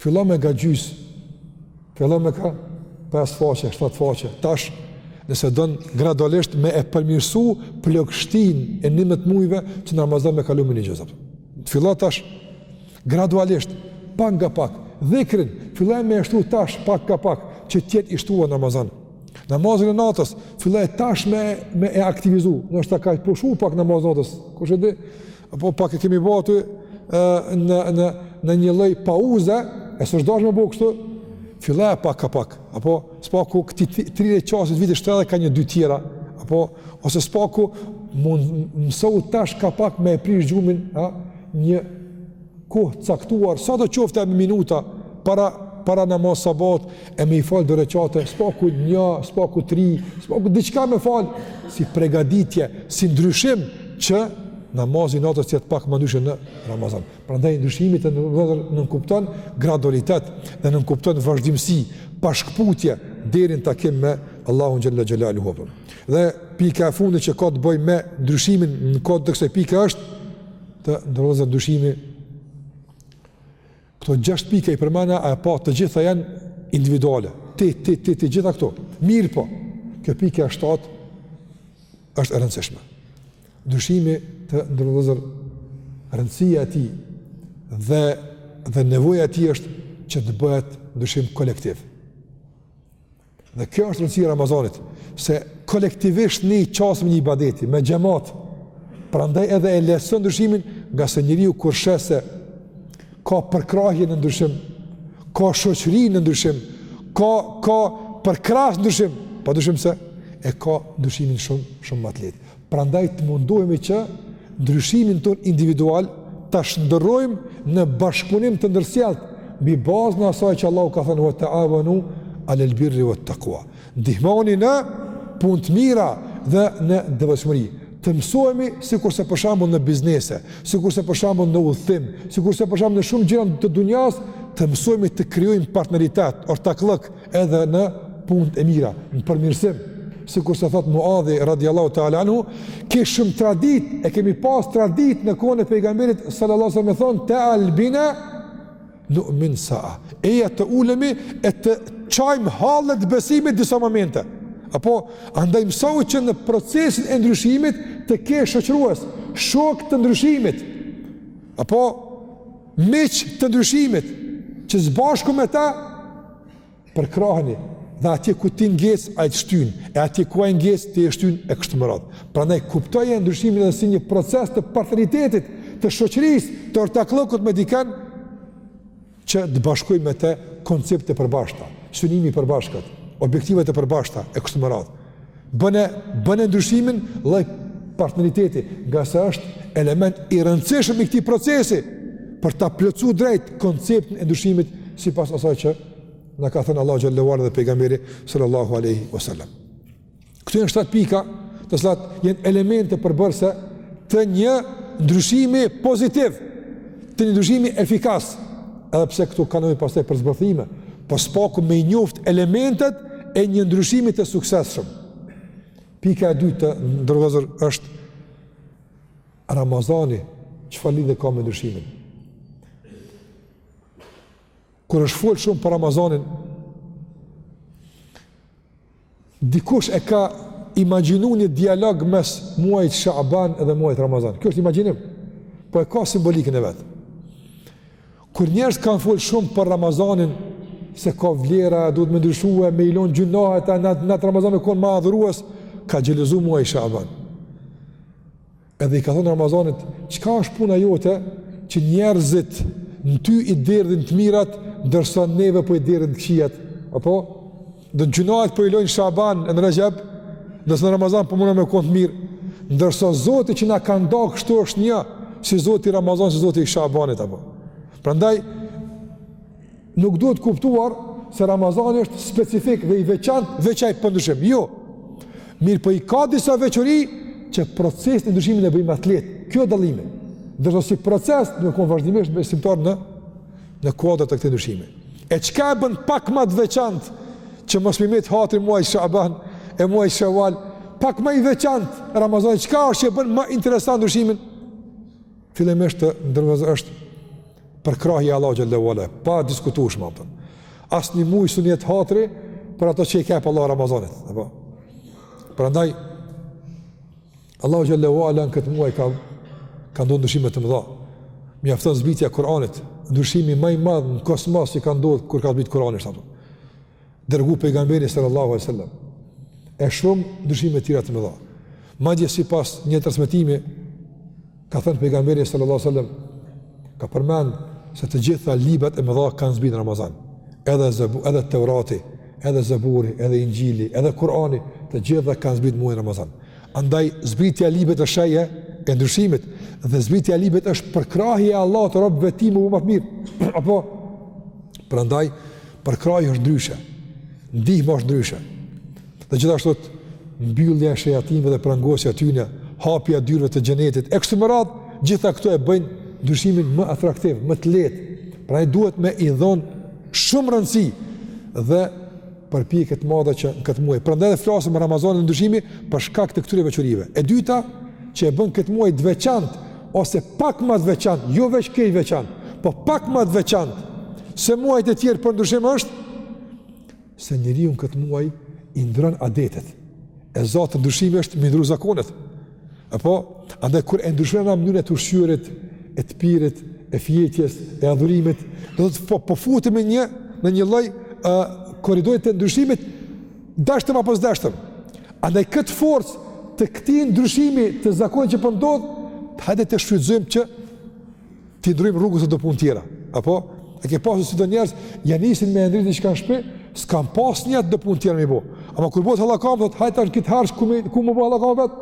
A: Fillo me ka gjysë, fillo me ka 5 faqe, 7 faqe, tash nëse don gradualisht me e përmirësu plogështinë e 11 muajve që në Ramazan me kalu me një xhuz, atëherë fillo tash gradualisht, pak nga pak, dhikrin, filloj me e shtu tash pak nga pak që t'jetë i shtuar në Ramazan. Namazin e natës, filloj tash me, me e aktivizu, ndoshta ka pushu pak namazi e natës, kush e di, Apo pak e kemi bo aty në në në një lloj pauze, e s'është dashur me bo kështu. Filloja pak ka pak, apo s'paku këtij 3 reqatësh vitri shtoja edhe ka një dy tjera, apo ose s'paku mund mësoj tash ka pak me e prish gjumin, ha, një kohë të caktuar, sado qoftë me minuta para para namaz sabat e me i fal dy rekate, s'paku një, s'paku tri, s'paku diçka me fal si pregaditje, si ndryshim që namazi i natës të jetë pak më ndryshe në Ramazan. Prandaj ndryshimi të nderuar vëllezër nënkupton gradualitet dhe nënkupton vazhdimësi, pa shkputje deri në takim me Allahun xhalla xhelaluhu. Dhe pika e fundit që ka të bëjë me ndryshimin në kod të kësaj pike është Të nderuar vëllezër ndryshimi, këto gjashtë pika i përmenda, e pa, të gjitha janë individuale. Ti, ti, ti, ti, gjitha këto. Mirëpo, kjo pika e shtatë është e rëndësishme. Ndryshimi të nderuar vëllezër rëndësia e tij dhe, dhe nevoja e tij është që të bëhet ndryshim kolektiv. Dhe kjo është rëndësia e Ramazanit, se kolektivisht ne i qasemi një ibadeti me xhemat. Prandaj edhe e lehtëson ndryshimin, ngase njeriu kur sheh se ka përkrahje në ndryshim, ka shoqëri në ndryshim, ka ka përkrahës në ndryshim, pa dyshim se e ka ndryshimin shumë shumë më të lehtë. Prandaj të mundohemi që ndryshimin tonë individual ta shndërrojmë në bashkëpunim të ndërsjelltë mbi bazën e asaj që Allahu ka thënë wa ta'awanu 'alal birri wat taqwa. Ndihmoni në punë të mira dhe në devotshmëri. Të mësohemi sikurse për shembull në biznese, sikurse për shembull në udhëtim, sikurse për shembull në shumë gjëra të dunjasë, të mësohemi të krijojmë partneritet, ortakllëk edhe në punët e mira, në përmirësim, sikurse thotë Muadhi radiallahu ta'ala anhu, kishim traditë, e kemi pas traditë në kohën e pejgamberit sallallahu sallam e thonim, teal bina nu'min sa'a, eja të ulemi e të qajmë hallet e besimit disa momente. Apo, andaj mësohu që në procesin e ndryshimit të kesh shoqërues, shok të ndryshimit. Apo, miq të ndryshimit që së bashku me ta përkraheni dhe atje ku ti ngec ai të shtyn e atje ku ai ngec ti e shtyn e kështu me radhë prandaj kuptoje ndryshimin edhe si një proces të partneritetit të shoqërisë të ortakllëkut me dikënd që të bashkojnë me të konceptet e përbashkëta synimi i përbashkët objektivat e përbashkëta e kështu me radhë Bëne bëne ndryshimin lloj partneriteti, ngase është element i rëndësishëm i këtij procesi për ta plotësuar drejt konceptin e ndryshimit sipas asaj që na ka thënë Allahu xhelle ue ala dhe pejgamberi sallallahu alaihi wasallam. Këto janë shtatë pika, të cilat janë elemente përbërëse të një ndryshimi pozitiv Të një ndryshimi efikas, edhe pse këtu ka nevojë pastaj për zbërthime, po s'paku me i njoft elementet e një ndryshimi të suksesshëm. Pika e dytë të nderuar vëllezër është Ramazani, çfarë lidhje ka me ndryshimin. Kur është folë shumë për Ramazanin, Dikush e ka imagjinu një dialog mes muajit Shaban dhe muajit Ramazan. Kjo është imagjinim, po e ka simbolikën e vet. Kur njerëzit kanë folë shumë për Ramazanin, se ka vlera, duhet me ndryshu e me i lon gjynahet, e në atë Ramazan me konë ma adhurues, ka xhelozu muaji Shaban. Edhe i ka thonë Ramazanit, çka është puna jote që njerëzit në ty i derdhin të mirat, ndërsa neve po i derdhin të këqijat, apo? Domethënë gjynahet po i lojnë n'Shaban e në Rexheb, ndërsa në Ramazan po mundohen me konë të mirë, ndërsa Zoti që na ka nda kështu është një, si Zoti i Ramazanit, si Zoti i Shabanit, apo? Prandaj, Nuk duhet kuptuar se Ramazani është specifik dhe i veçantë veç ai për ndryshim. Jo. Mirëpo i ka disa veçori që procesin e ndryshimit e bëjnë ma t'lehtë. Kjo është dallimi. Ndërsa si proces duhet me konë vazhdimisht besimtari në, në kuadër të këtij ndryshimi. E çka e bën pak ma të veçantë që mos me i met hatri muajit Shaban e muajit Sheval, pak ma i veçantë Ramazani, çka është që e bën ma interesant ndryshimin? Fillimisht të nderuar vëllezër është përkrahja e Allahut xhele ve ala, pa diskutush më apëtëm. Asnjë muji s'mun i jet hatri për ato që i ka jep Allahu Ramazanit. Apo? Prandaj, Allahu xhele ve ala në këtë muaj ka, ka ndodh ndryshime të mëdha. Mjafton zbritja e Kuranit, ndryshimi ma i madh në kozmos që ka ndodh kur ka zbrit Kurani. Apo? dërgu pejgamberi sallallahu alaihi wasallam. E shumë ndryshime të tjera të mëdha. Madje sipas një transmetimi ka thënë pejgamberi sallallahu alaihi wasallam ka përmend se të gjitha librat e mëdha kanë zbritur në Ramazan. Edhe Zebu, edhe Teurati, edhe Zeburi, edhe Inxhili, edhe Kurani, të gjitha kanë zbritur në muajin Ramazan. Andaj zbritja e librit është shenjë e ndryshimit dhe zbritja e librit është përkrahje e Allahut robëve të tij me u bo ma të mirë. Apo prandaj Përkrahja është ndryshe, ndihma është ndryshe. Dhe gjithashtu mbyllja e shejatinëve dhe prangosja e tyre, hapja e dyerve të xhenetit e kështu me radhë, gjitha këto e bëjnë ndryshimin më atraktiv, më të lehtë. Prandaj duhet me i dhon shumë rëndësi dhe përpjekje të mëdha që në këtë muaj. Prandaj dhe flasim Ramazani e ndryshimi për shkak të këtyre veçorive. E dyta, që e bën këtë muaj të veçantë, ose pak më të veçantë, jo veç krejt veçantë, po pak më të veçantë, se muajt e tjerë për ndryshim është, se njeriu në këtë muaj i ndron adetet, e zatë ndryshimi është me ndru zakonet, apo, andaj kur e ndryshon mënyrën e të ushqyerit, e të pirit, e fjetjes, e adhurimit, do të po, po futemi në një, në një lloj uh, korridori të ndryshimit, dashtëm apo s'dashtëm, Andaj këtë forcë të këtij ndryshimi të zakonit që po ndodh, hajde të shfrytëzojmë që t'i ndrojmë rrugës edhe do punë tjera. Apo e ke pasur si do njerëz, ja nisin me ndrit diçka në shtëpi, s'kan pas nijet do punë tjera me bo. Ama kur bëhet hallakamë thot, hajde tash në këtë harxh ku me, ku më bëhet hallakamë vet.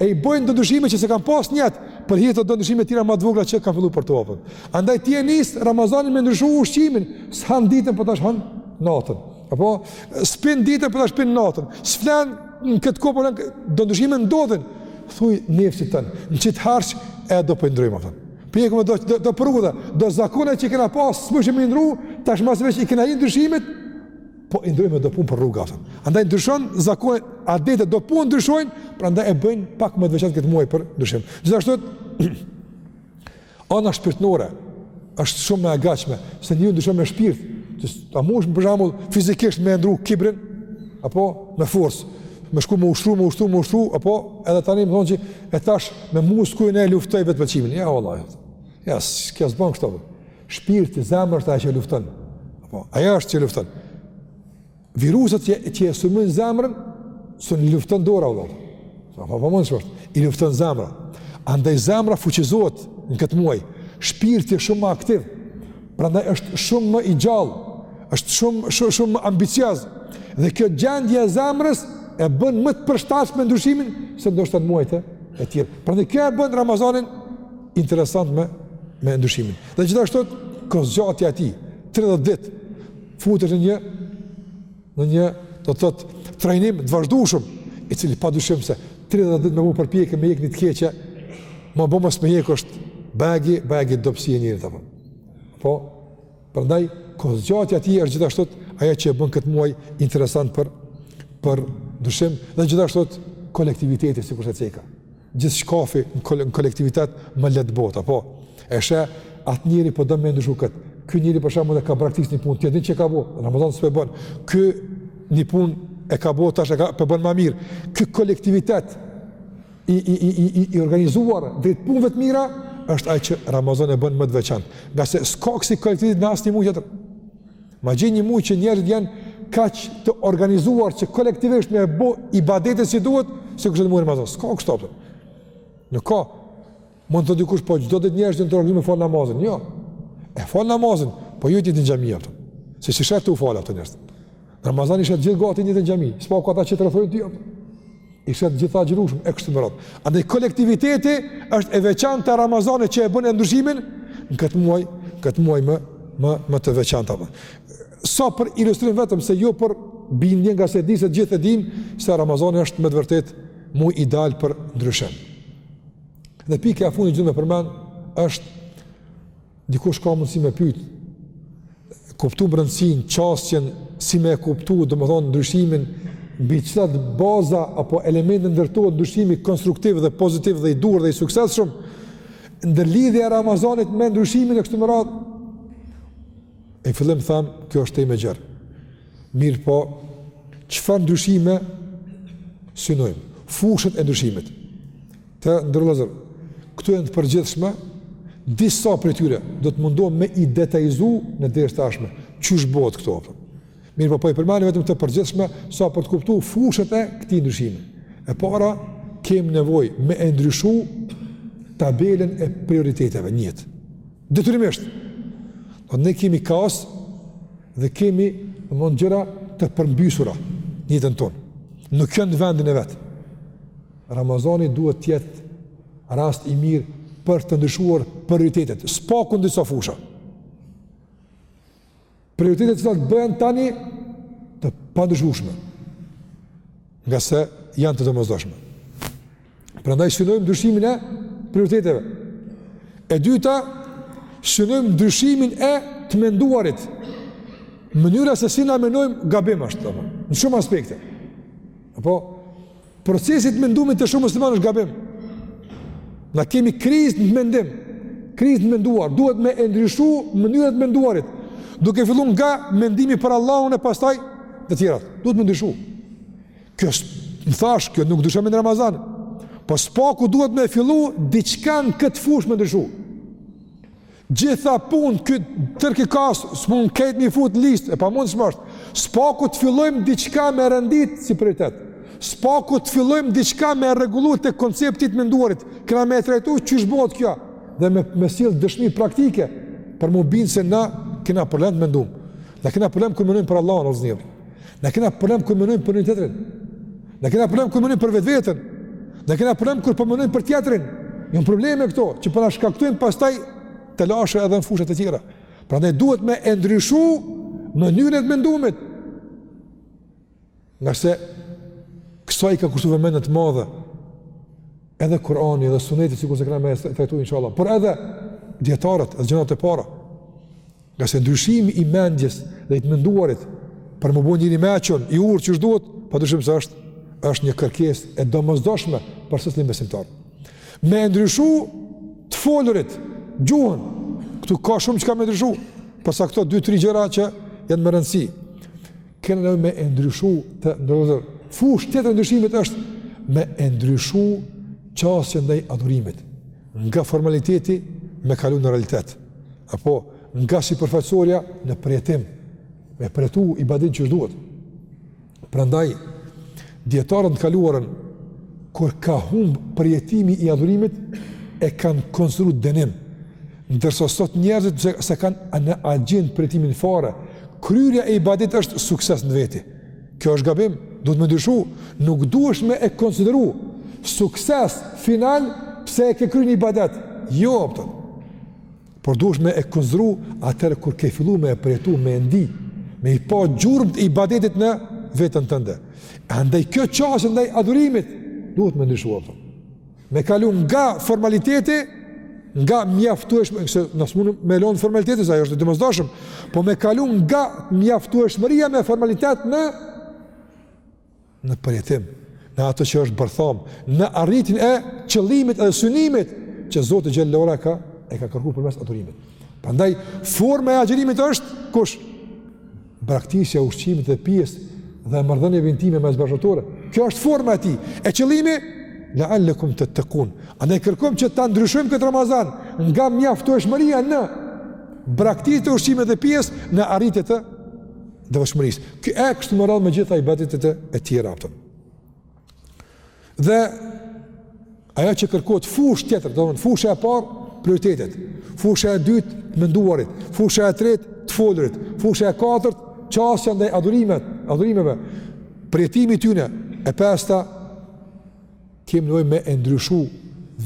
A: E i bëjnë do ndryshime që s'i kan pas nijet, për hir të do ndryshime tjera më të vogla që kanë filluar për të hapur. Andaj ti e nis Ramazanin me ndryshu ushqimin, s'han ditën por tash han natën. Apo, s'pin ditën por tash pin natën, s'flen në këtë kohë, po do ndryshime ndodhin, thuj nefsit tënd, në qitë harxh, e do po i ndrojmë, a thon. Po i hekim edhe do, do, do për rrugë, do zakone që i kena pas, s'mujshim me i ndru, tash masi veç i kena hi ndryshimit, po i ndrojmë edhe do pun për rruge, a thon. Andaj ndryshon zakone, adete do pun ndryshojnë, prandaj e bëjnë pak më të veçantë këtë muaj për ndryshim. Gjithashtu, Ana shpirtënore është shumë më e gatshme se njeriu ndryshon me shpirt. Ti të mujsh për shembull fizikisht me ndru kibrin apo me forcë, me shku me ushtru, me ushtru, me ushtru, apo edhe tani me thonë qe tash me muskuj e luftoj vetëpëlqimin. Jo vëlla. Kjo s'bën kështu. Shpirti, zemra është ajo që lufton. Apo ajo është që lufton. Viruset që, që e sulmojnë zemrën, s'i lufton dora, vëlla. Sa pa pa mund shpirti, i lufton zemra. Andaj zemra fuqizohet në këtë muaj, shpirti është shumë më aktiv, prandaj është shumë më i gjallë, është shumë, shumë, shumë më ambicioz, dhe kjo gjendje e zemrës e bën më të përshtatshme ndryshimin, se ndoshta në muajt e tjerë. Prandaj kjo e bën Ramazanin interesant me, me ndryshimin. Dhe gjithashtu, kohëzgjatja e tij, 30 ditë, futesh në një në një do të thotë trajnim të vazhdueshëm i cili pa dyshim se 30 ditë me bo përpjekje me hek ni të keqe me bo mos me hek është bajagi bajagi dobësi e njeriut apo po prandaj kohëzgjatja e tij është gjithashtu ajo që e bën këtë muaj interesant për për ndryshim dhe gjithashtu kolektiviteti sikurse ceka Gjithçka në kolektivitet më lehtë bohet, apo. E sheh, atë njeri po don me ndryshu këtë. Ky njeri për shembull e ka braktis një punë, tjetri që e ka bo, në Ramazan s'po e bën. Ky një punë e ka bo, tash po e bën ma mirë. Ky kolektivitet i, i, i, i, i, i organizuar drejt punëve të mira, është ai që Ramazanin e bën më të veçantë. Ngase s'ka kësi kolektivitet në asnjë muj tjetër. Ma gjej një muj që njerëzit janë kaq të organizuar që kolektivisht me bo ibadete si duhet, se qysh te muji Ramazan. S'ka kështu apet. Nuk ka. Mundet dikush, po çdo ditë njerëz të organizuar me falë namazin. Jo. E falë namazin, po jo te një xhami apet. Se s'i sheh tu u falë apet njerëz. Ramazan i sheh t'gjithë gati te një xhami. Së paku ata që të rrethojnë apet. i sheh të gjithë agjërueshëm e kështu me radhë. Andaj kolektiviteti është e veçanta e Ramazanit që e bën e ndryshimin në këtë muaj, këtë muaj më, më, më të veçantë. Apo. Sa për ilustrim vetëm se jo për bindje ngase di se t'gjithë e dimë se Ramazani është me të vërtetë muaj ideal për ndryshim. Dhe pika e fundit që do me përmend është Dikush ka mundësi me pyt, kuptum rëndësinë, qasjen, si me e kuptu, domethënë, ndryshimin, mbi cilat baza apo elemente ndërtohet ndryshimi konstruktiv dhe pozitiv dhe i duhur dhe i suksesshëm, ndërlidhja e Ramazanit me ndryshimin e kështu me radhë, në fillim thamë, kjo është temë e gjërë. Mirëpo, çfarë ndryshime synojmë? Fushat e ndryshimit. Të nderuar vëllezër, këto janë të përgjithshme, disa prej tyre do të mundohem me i detajizu në derset e ardhshme, qysh bohet këto apet. Mirëpo po i përmendi vetëm të përgjithshme, sa për të kuptu fushat e këtij ndryshimi. E para, kemi nevojë me e ndryshu tabelën e prioriteteve n'jetë. Detyrimisht, se ne kemi kaos dhe kemi shumë gjëra të përmbysura n'jetën tonë. Nuk janë n'vendin e vet. Ramazani duhet të jetë rast i mirë për të ndryshuar prioritetet. S'paku n'disa fusha. Prioritetet t'cilat bëhen tani të pandryshueshme. Ngase janë të domosdoshme. Prandaj synojmë ndryshimin e prioriteteve. E dyta, synojmë ndryshimin e të menduarit. Mënyra se si na menojmë gabim është. Në shumë aspekte. Apo, Procesi i t'mendumit te shumë muslimanë është gabim. Na kemi krizë në mendim, krizë në t'menduar, duhet me e ndryshu mënyrën e t'menduarit, duke fillu nga mendimi për Allahun e pastaj te tjerat, duhet me ndryshu. Kjo më thashë, kjo nuk ndryshon me një Ramazan, po s'paku duhet me fillu diçka në këtë fushë me ndryshu. Gjitha punë, ky tërë ky kas, s'mun krejt m'i fut në listë, e pamundshme është. S'paku të fillojmë diçka me rendit si prioritet. S'paku të fillojmë diçka me rregullu te koncepti i t'menduarit. Kena me e trajtu qysh bohet kjo. Dhe me, me sjellë dëshmi praktike për m'u bind se na kena problem n't'mendum. Na kena problem kur menojmë për Allahun, vëllezër. Na kena problem kur menojmë për njëri-tjetrin. Na kena problem kur menojmë për vetveten. Na kena problem kur po menojmë për tjetrin. Janë probleme këto, që po na shkaktojnë pastaj telashe edhe në fushat e tjera. Prandaj duhet me e ndryshu mënyrën e të menduemit. Ngase kësaj i ka kushtu vëmendje të madhe. Edhe Kurani edhe Suneti sikurse kena me e trajtu inshallah. Por edhe dijetarët, edhe gjeneratat e para. Ngase ndryshimi i mendjes dhe i të menduarit për m'u bo njeri i meçëm, i urtë qysh duhet, pa dyshim se është, është një kërkesë e domosdoshme për secilin besimtar. Me e ndryshu të folurit, gjuhën, këtu ka shumë çka me ndryshu, por sa këto 2-3 gjëra që janë me rëndësi. Kena me e ndryshu të nderuar. Fushë tjetër e ndryshimit është me e ndryshu qasjen ndaj adhurimit. Nga formaliteti me kalu në realitet, apo nga sipërfaqësorja në përjetim, me përjetu ibadetin qysh duhet. Prandaj, dijetarët në të kaluarën, kur ka humbë përjetimi i adhurimit, e kanë konsideru dënim, ndërsa sot njerëzit s'e kanë në agjendë përjetimin fare, kryerja e ibadetit është sukses në veti. Kjo është gabim, duhet me ndryshu, nuk duhesh me e konsideru sukses final pse e ke kry një ibadet, jo, a kupton. Por duhesh me e konsideru atëherë kur ke fillu me e përjetu, me e ndi, me i pa gjurmët e ibadetit në veten tënde. Andaj kjo qasje ndaj adhurimit, duhet me ndryshu, a kupton. Me kalu nga formaliteti, nga mjaftueshmë, se na s'mund me lonë formalitetin, se ajo është e domosdoshme, po me kalu nga mjaftueshmëria me formalitet në, në përjetim, në atë që është bërthama, në arritjen e qëllimit edhe synimit, që Zoti xhele shanuhu ka, e ka kërku përmes adhurimit. Prandaj, forma e agjërimit është, kush? braktisja e ushqimit dhe pijes dhe marrëdhënieve intime mes bashkëshortëve. Kjo është forma e tij. E qëllimi lealekum tettekun. E ne kërkojmë që ta ndryshojmë këtë Ramazan nga mjaftueshmëria në braktisje të ushqimit dhe pijes në arritje të devotshmërisë. Ky e kështu me radhë me të gjitha ibadetet e tjera, a kupton. Dhe ajo që kërkohet fushë tjetër, do të thotë fusha e parë prioritetet, fusha e dytë të menduarit, fusha e tretë të folurit, fusha e katërt qasja ndaj adhurimet, adhurimeve, përjetimi i tyne, e pesta kemi nevojë me e ndryshu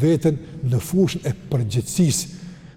A: veten në fushën e përgjegjësisë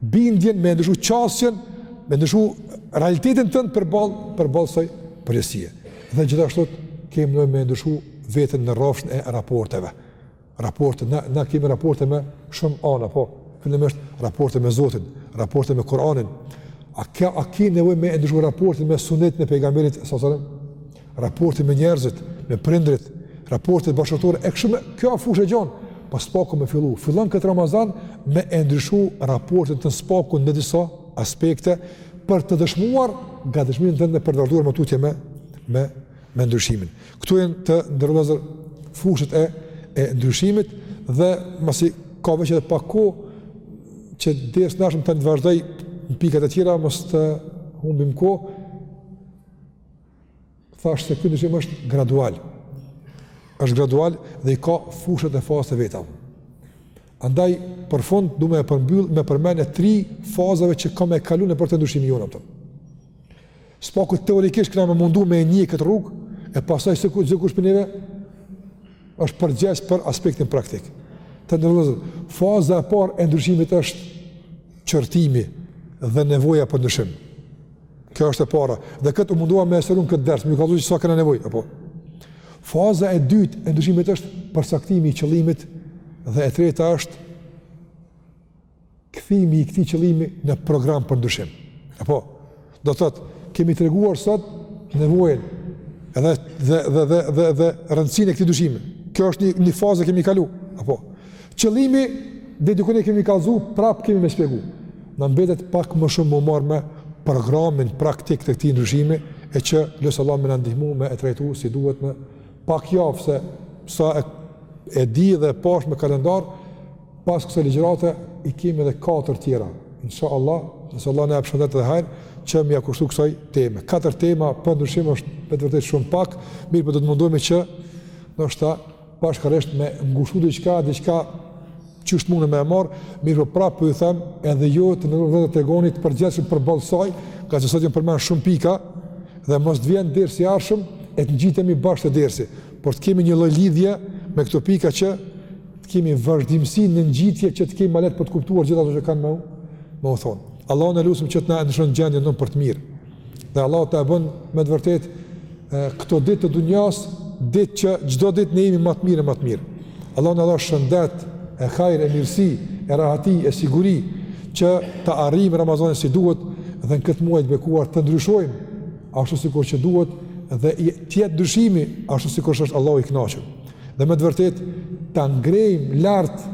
A: bindjen, me ndryshu qasjen, me ndryshu realitetin tënd përballë, përballë ksaj përgjegjësie. Dhe gjithashtu kemi nevojë me ndryshu veten në rrafshin e raporteve. Raporte na na kemi raporte me shumë ana, po fillimisht raporte me Zotin, raporte me Kur'anin. A ke a ke nevojë me ndryshu raportin me sunetin e pejgamberit sallallahu alajhi wasallam? raporti me njerëzit, me prindrit, raporti me bashkëshortët e kështu me kjo fushë e gjon, po s'paku me fillu. Fillon këtë Ramazan me e ndryshu raportin tënd s'paku në disa aspekte për të dëshmuar gatishmërinë tënde për të vazhduar më tutje me me me ndryshimin. Këtu janë të nderuar vllezër fushat e e ndryshimit dhe masi ka veç edhe pak kohë që dersin e ardhshëm të vazhdoj në pikat e tjera mos të humbim kohë thashë se ky ndryshim është gradual. Është gradual dhe i ka fushat e fazat e veta. Andaj për fund du me përmbyll me përmendjen e tri fazave që ka me kalu nëpër to ndryshimi jonë, apo. S'paku teorikisht kena me u mundu me ndjek këtë rrugë e pastaj sekush prej neve është përgjegjës për aspektin praktik. Të nderuar vllezër, faza e parë e ndryshimit është qortimi dhe nevoja për ndryshim. Kjo është e para. Dhe këtë u munduam me e sqaru në këtë ders, me ju kallzu që sa kena nevojë, apo. Faza e dytë e ndryshimit është përcaktimi i qëllimit dhe e treta është kthimi i këtij qëllimi në program për ndryshim. Apo, do të thotë, kemi treguar sot nevojën edhe dhe, dhe, dhe, dhe, dhe rëndësinë e këtij ndryshimi. Kjo është një, një fazë e kemi kalu. Apo, Qëllimin deri diku e kemi kallzu, prap kemi me shpjegu. Na mbetet pak më shumë me u marrë me programin praktik të këtij ndryshimi, e që lus Allahun me na ndihmu me e trajtu si duhet në pak javë se sa e, e di dhe pashë me kalendar, pas kësaj ligjërate i kemi edhe 4 tjera. Insha Allah, nëse Allahu na jep shëndet dhe hajr, që me ia kushtu kësaj teme. 4 tema për ndryshim është me të vërtetë shumë pak, mirëpo do të mundohemi që, ndoshta, bashkërisht me ngushtu diçka, diçka qysh mun me e marrë, mirëpo prapë po ju them, edhe ju të nderuar, tregohuni të përgjegjshëm përballë ksaj, ngaqë sot janë përmend shumë pika, dhe mos të vjen dersi i ardhshëm, e të ngjitemi bashkë te dersi, por të kemi një lloj lidhje me këto pika që të kemi vazhdimësi në ngjitje që të kemi ma lehtë për të kuptuar gjithë ato që kanë me u, me u thonë. Allahun e lusim që të na e ndryshon gjendjen tonë për të mirë, Dhe Allahu ta bën me të vërtetë këto ditë të dunjasë, ditë që çdo ditë ne jemi ma të mirë e ma të mirë. Allahu na dhashtë shëndet, e hajr, e mirësi, e rahati, e siguri, që ta arrijmë Ramazanin si duhet dhe në këtë muaj të bekuar të ndryshojmë, ashtu sikur që duhet dhe të jetë ndryshimi, ashtu sikur që është Allahu i knaqur. Dhe me të vërtetë, ta ngrejmë lart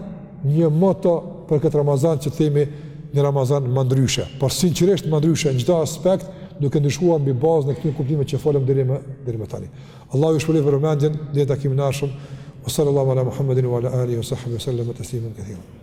A: një moto për këtë Ramazan që themi një Ramazan më ndryshe, por sinqerisht më ndryshe në çdo aspekt, duke ndryshuar mbi bazën e këtyre kuptimeve që folëm deri më deri më tani. Allahu ju shpërbleftë për vëmendjen deri në takimin e ardhshëm. Wa sallallahu ala Muhammedin wa ala alihi wa sahbihi wa sallam tasliman kathira.